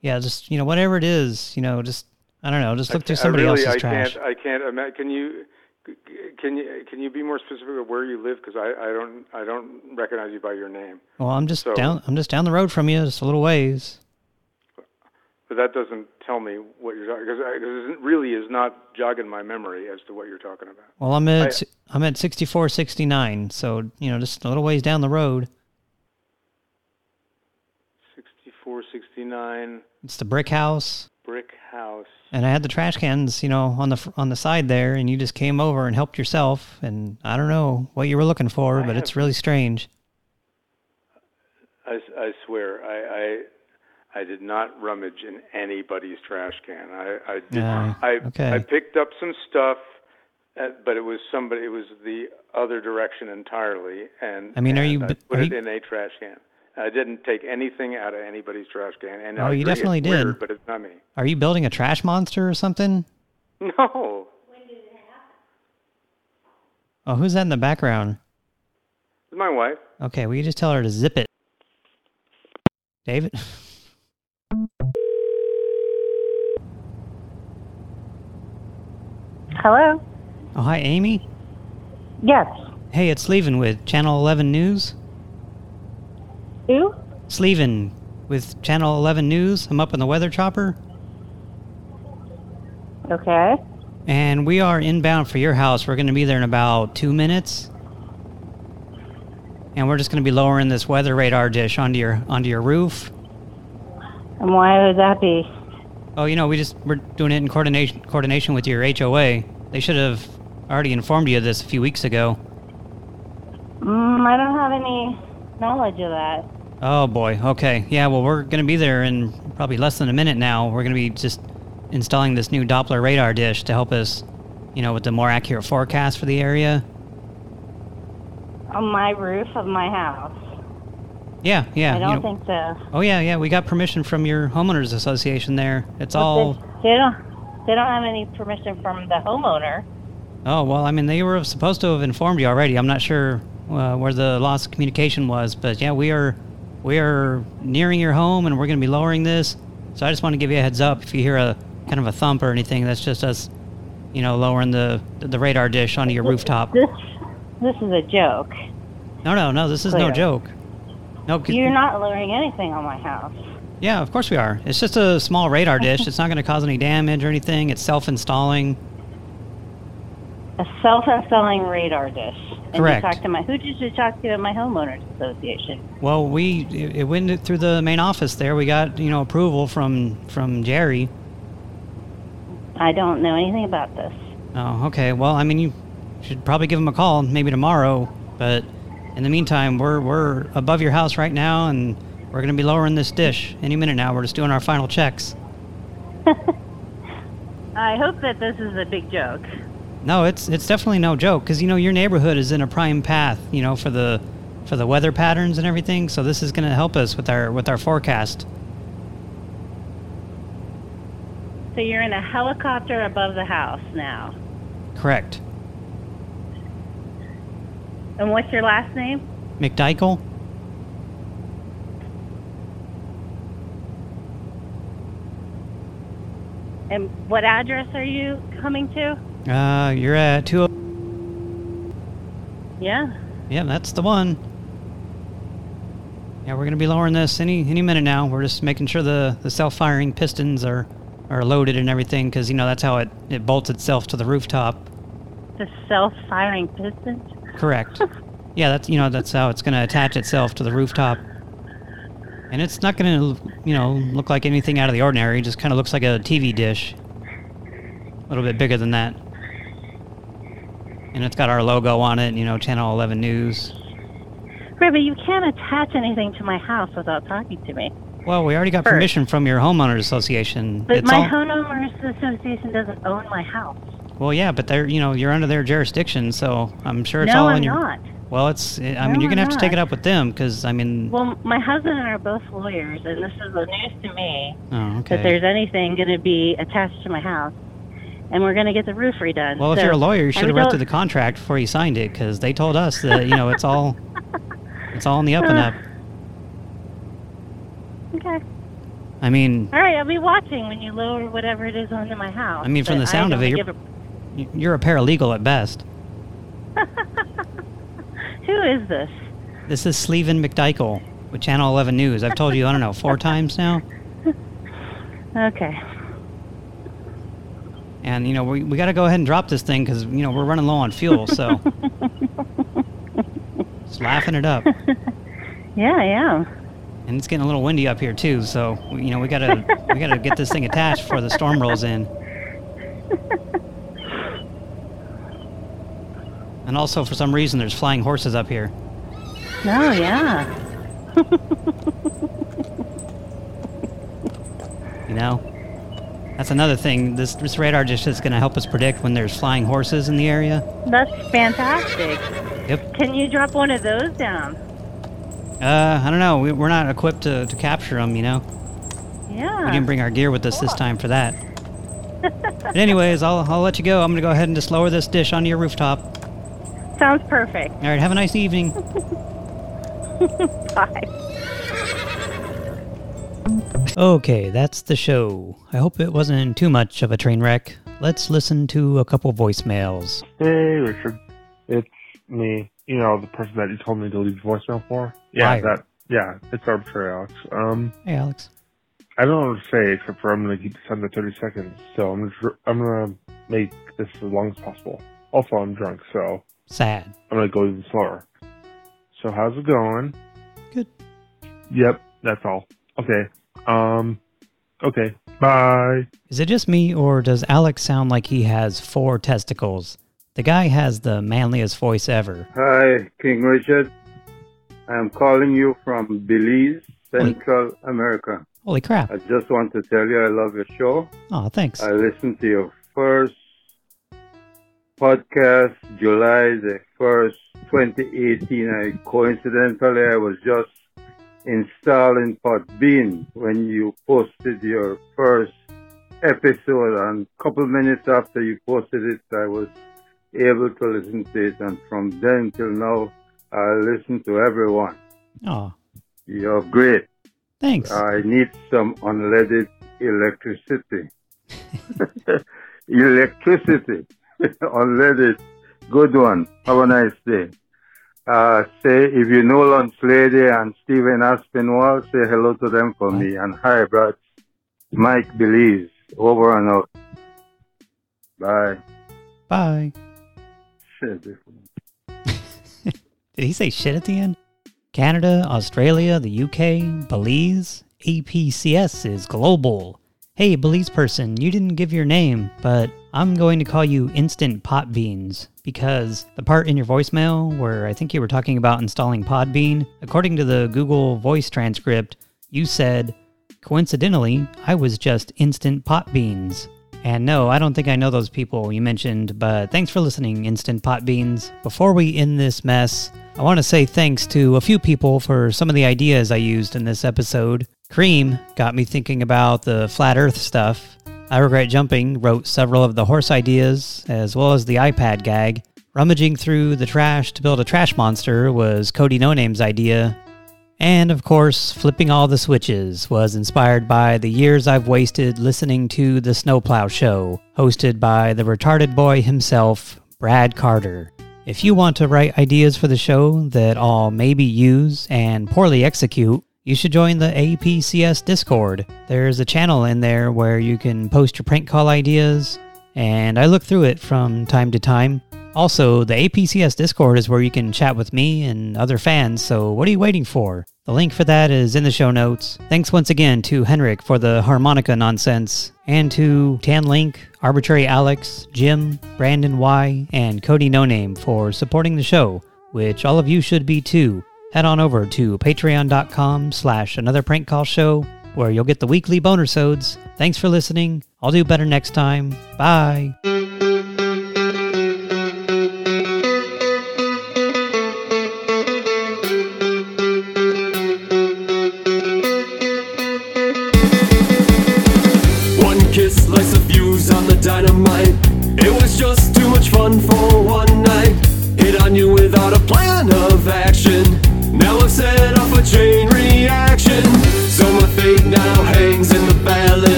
Speaker 2: yeah, just you know, whatever it is, you know, just I don't know, just look
Speaker 26: I
Speaker 2: through somebody
Speaker 26: I really,
Speaker 2: else's
Speaker 26: I
Speaker 2: trash.
Speaker 26: Can't, I can't imagine. Can you? Can you can you be more specific of where you live? Because I, I don't I don't recognize you by your name.
Speaker 2: Well, I'm just
Speaker 26: So-
Speaker 2: down. I'm just down the road from you, just a little ways.
Speaker 26: But that doesn't tell me what you're talking because it really is not jogging my memory as to what you're talking about.
Speaker 2: Well, I'm at
Speaker 26: I-
Speaker 2: I'm at 6469, so you know, just a little ways down the road.
Speaker 26: Sixty-four, sixty-nine,
Speaker 2: It's the brick house,
Speaker 26: brick house.
Speaker 2: and I had the trash cans, you know, on the on the side there, and you just came over and helped yourself. And I don't know what you were looking for, but it's really strange.
Speaker 26: I, I swear, I, I I did not rummage in anybody's trash can. I I did,
Speaker 2: Yeah,
Speaker 26: I
Speaker 2: okay.
Speaker 26: I picked up some stuff, uh, but it was somebody. It was the other direction entirely, and
Speaker 2: I mean, are you
Speaker 26: I put it
Speaker 2: you-
Speaker 26: in a trash can. I didn't take anything out of anybody's trash can. And
Speaker 2: Oh,
Speaker 26: I
Speaker 2: you definitely did.
Speaker 26: Weird, but it's not me.
Speaker 2: Are you building a trash monster or something?
Speaker 26: No,
Speaker 2: Oh, who's that in the background?
Speaker 26: it's my wife.
Speaker 2: Okay, will you just tell her to zip it? David?
Speaker 30: Hello?
Speaker 2: Oh, hi, Amy?
Speaker 30: Yes.
Speaker 2: Hey, it's Sleven with Channel 11 News.
Speaker 30: Who?
Speaker 2: Sleven with Channel 11 News. I'm up in the weather chopper.
Speaker 30: Okay.
Speaker 2: And we are inbound for your house. We're going to be there in about two minutes. And we're just going to be lowering this weather radar dish onto your onto your roof.
Speaker 30: And why would that be?
Speaker 2: Oh, you know, we just we're doing it in coordination coordination with your HOA. They should have already informed you of this a few weeks ago.
Speaker 30: Mm, I don't have any knowledge of that.
Speaker 2: Oh boy. Okay. Yeah. Well, we're going to be there in probably less than a minute now. We're going to be just installing this new Doppler radar dish to help us, you know, with the more accurate forecast for the area.
Speaker 30: On my roof of my house.
Speaker 2: Yeah. Yeah.
Speaker 30: I don't
Speaker 2: know-
Speaker 30: think so.
Speaker 2: Oh yeah. Yeah. We got permission from your homeowners association there. It's
Speaker 30: But
Speaker 2: all.
Speaker 30: They, they don't. They don't have any permission from the homeowner.
Speaker 2: Oh well. I mean, they were supposed to have informed you already. I'm not sure uh, where the loss of communication was, but yeah, we are. We are nearing your home, and we're going to be lowering this. So I just want to give you a heads up. If you hear a kind of a thump or anything, that's just us, you know, lowering the the radar dish onto your rooftop.
Speaker 30: This. This is a joke.
Speaker 2: No, no, no. This is no joke. No,
Speaker 30: You're not lowering anything on my house.
Speaker 2: Yeah, of course we are. It's just a small radar dish. It's not going to cause any damage or anything. It's self-installing.
Speaker 30: A self-installing radar dish. And
Speaker 2: Correct.
Speaker 30: You talked to my. Who did you talk to at my homeowners association?
Speaker 2: Well, we it, it went through the main office there. We got you know approval from from Jerry.
Speaker 30: I don't know anything about this.
Speaker 2: Oh, okay. Well, I mean, you should probably give him a call maybe tomorrow. But in the meantime, we're we're above your house right now, and we're going to be lowering this dish any minute now. We're just doing our final checks. [laughs]
Speaker 30: I hope that this is a big joke.
Speaker 2: No, it's it's definitely no joke because you know your neighborhood is in a prime path, you know, for the for the weather patterns and everything. So this is going to help us with our with our forecast.
Speaker 30: So you're in a helicopter above the house now.
Speaker 2: Correct.
Speaker 30: And what's your last name?
Speaker 2: McDykel.
Speaker 30: And what address are you coming to?
Speaker 2: Uh, you're at two.
Speaker 30: Yeah.
Speaker 2: Yeah, that's the one. Yeah, we're gonna be lowering this any any minute now. We're just making sure the the self-firing pistons are are loaded and everything because you know that's how it it bolts itself to the rooftop.
Speaker 30: The self-firing pistons?
Speaker 2: Correct. [laughs] yeah, that's you know that's how it's gonna attach itself to the rooftop. And it's not gonna you know look like anything out of the ordinary. It just kind of looks like a TV dish. A little bit bigger than that. And it's got our logo on it, you know, Channel 11 News.
Speaker 30: Right, but you can't attach anything to my house without talking to me.
Speaker 2: Well, we already got
Speaker 30: First.
Speaker 2: permission from your homeowners association.
Speaker 30: But
Speaker 2: it's
Speaker 30: my
Speaker 2: all,
Speaker 30: homeowners association doesn't own my house.
Speaker 2: well, yeah, but they're you know you're under their jurisdiction, so I'm sure it's
Speaker 30: no,
Speaker 2: all
Speaker 30: I'm
Speaker 2: in your.
Speaker 30: not.
Speaker 2: Well, it's. I mean, you're gonna
Speaker 30: I'm
Speaker 2: have to take it up with them because I mean.
Speaker 30: Well, my husband and I are both lawyers, and this is the news to me
Speaker 2: oh,
Speaker 30: that
Speaker 2: okay.
Speaker 30: there's anything going to be attached to my house, and we're going to get the roof redone.
Speaker 2: Well, if you're a lawyer, you should have read through the contract before you signed it because they told us that you know it's all. [laughs] It's all in the up and up. [sighs]
Speaker 30: Okay.
Speaker 2: I mean,
Speaker 30: All right, I'll be watching when you lower whatever it is onto my house.
Speaker 2: I mean, from the sound of it, you're,
Speaker 30: give
Speaker 2: you're a paralegal at best. [laughs]
Speaker 30: Who is this?
Speaker 2: This is Sleven McDykel with Channel 11 News. I've told you, I don't know, four times now. [laughs]
Speaker 30: Okay.
Speaker 2: And, you know, we, we got to go ahead and drop this thing because, you know, we're running low on fuel, so. [laughs] Just laughing it up. [laughs]
Speaker 30: Yeah, I am.
Speaker 2: And it's getting a little windy up here, too, so, you know, we got to we gotta get this thing attached before the storm rolls in. [laughs] And also, for some reason, there's flying horses up here.
Speaker 30: Oh, yeah.
Speaker 2: You know? That's another thing. This, this radar just is going to help us predict when there's flying horses in the area.
Speaker 30: That's fantastic.
Speaker 2: Yep.
Speaker 30: Can you drop one of those down?
Speaker 2: Uh, I don't know. We, we're not equipped to, to capture them, you know?
Speaker 30: Yeah.
Speaker 2: We didn't bring our gear with us this time for that. [laughs] But anyways, I'll, I'll let you go. I'm going to go ahead and just lower this dish onto your rooftop.
Speaker 30: Sounds perfect.
Speaker 2: All right, have a nice evening. [laughs]
Speaker 30: Bye.
Speaker 2: Okay, that's the show. I hope it wasn't too much of a train wreck. Let's listen to a couple voicemails.
Speaker 31: Hey, Richard. It's me. You know, the person that you told me to leave voicemail for? Yeah,
Speaker 2: Liar.
Speaker 31: that. Yeah, it's arbitrary, Alex. Um,
Speaker 2: Hey, Alex.
Speaker 31: I don't know what to say except for I'm gonna keep this under 30 seconds. So I'm I'm gonna make this as long as possible. Also, I'm drunk, so
Speaker 2: Sad.
Speaker 31: I'm gonna go even slower. So how's it going?
Speaker 2: Good.
Speaker 31: Yep, that's all. Okay. Um. Okay. Bye.
Speaker 2: Is it just me, or does Alex sound like he has four testicles? The guy has the manliest voice ever.
Speaker 32: Hi, King Richard. I'm calling you from Belize, Central America.
Speaker 2: Holy crap.
Speaker 32: I just want to tell you I love your show.
Speaker 2: Oh, thanks.
Speaker 32: I listened to your first podcast, July the 1st, 2018. I coincidentally, I was just installing Podbean when you posted your first episode. And a couple minutes after you posted it, I was able to listen to it. And from then till now, I listen to everyone.
Speaker 2: Oh,
Speaker 32: You're great.
Speaker 2: Thanks.
Speaker 32: I need some unleaded electricity. [laughs] electricity. [laughs] unleaded. Good one. Have a nice day. Uh, say, if you know Lunch Lady and Stephen Aspinwall, say hello to them for me. And hi, Brad. Mike Belize. Over and out. Bye.
Speaker 2: Bye.
Speaker 32: Shit. [laughs]
Speaker 2: Did he say shit at the end? Canada, Australia, the UK, Belize. APCS is global. Hey, Belize person, you didn't give your name, but I'm going to call you Instant Pot Beans because the part in your voicemail where I think you were talking about installing Podbean, according to the Google voice transcript, you said, coincidentally, I was just Instant Pot Beans. And no, I don't think I know those people you mentioned, but thanks for listening, Instant Pot Beans. Before we end this mess, I want to say thanks to a few people for some of the ideas I used in this episode. Cream got me thinking about the flat earth stuff. I Regret Jumping wrote several of the horse ideas, as well as the iPad gag. Rummaging through the trash to build a trash monster was Cody No Name's idea. And of course, flipping all the switches was inspired by the years I've wasted listening to The Snowplow Show, hosted by the retarded boy himself, Brad Carter. If you want to write ideas for the show that I'll maybe use and poorly execute, you should join the APCS Discord. There's a channel in there where you can post your prank call ideas, and I look through it from time to time. Also, the APCS Discord is where you can chat with me and other fans, so what are you waiting for? The link for that is in the show notes. Thanks once again to Henrik for the harmonica nonsense, and to Tan Link, Arbitrary Alex, Jim, Brandon Y, and Cody No Name for supporting the show, which all of you should be too. Head on over to patreon.com slash another prank call show, where you'll get the weekly bonersodes. Thanks for listening. I'll do better next time. Bye.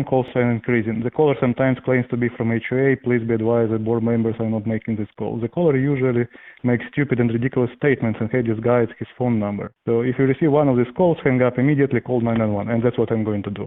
Speaker 33: Phone calls are increasing. The caller sometimes claims to be from HOA. Please be advised that board members are not making this call. The caller usually makes stupid and ridiculous statements and he disguises his phone number. So if you receive one of these calls, hang up immediately, call 911, and that's what I'm going to do.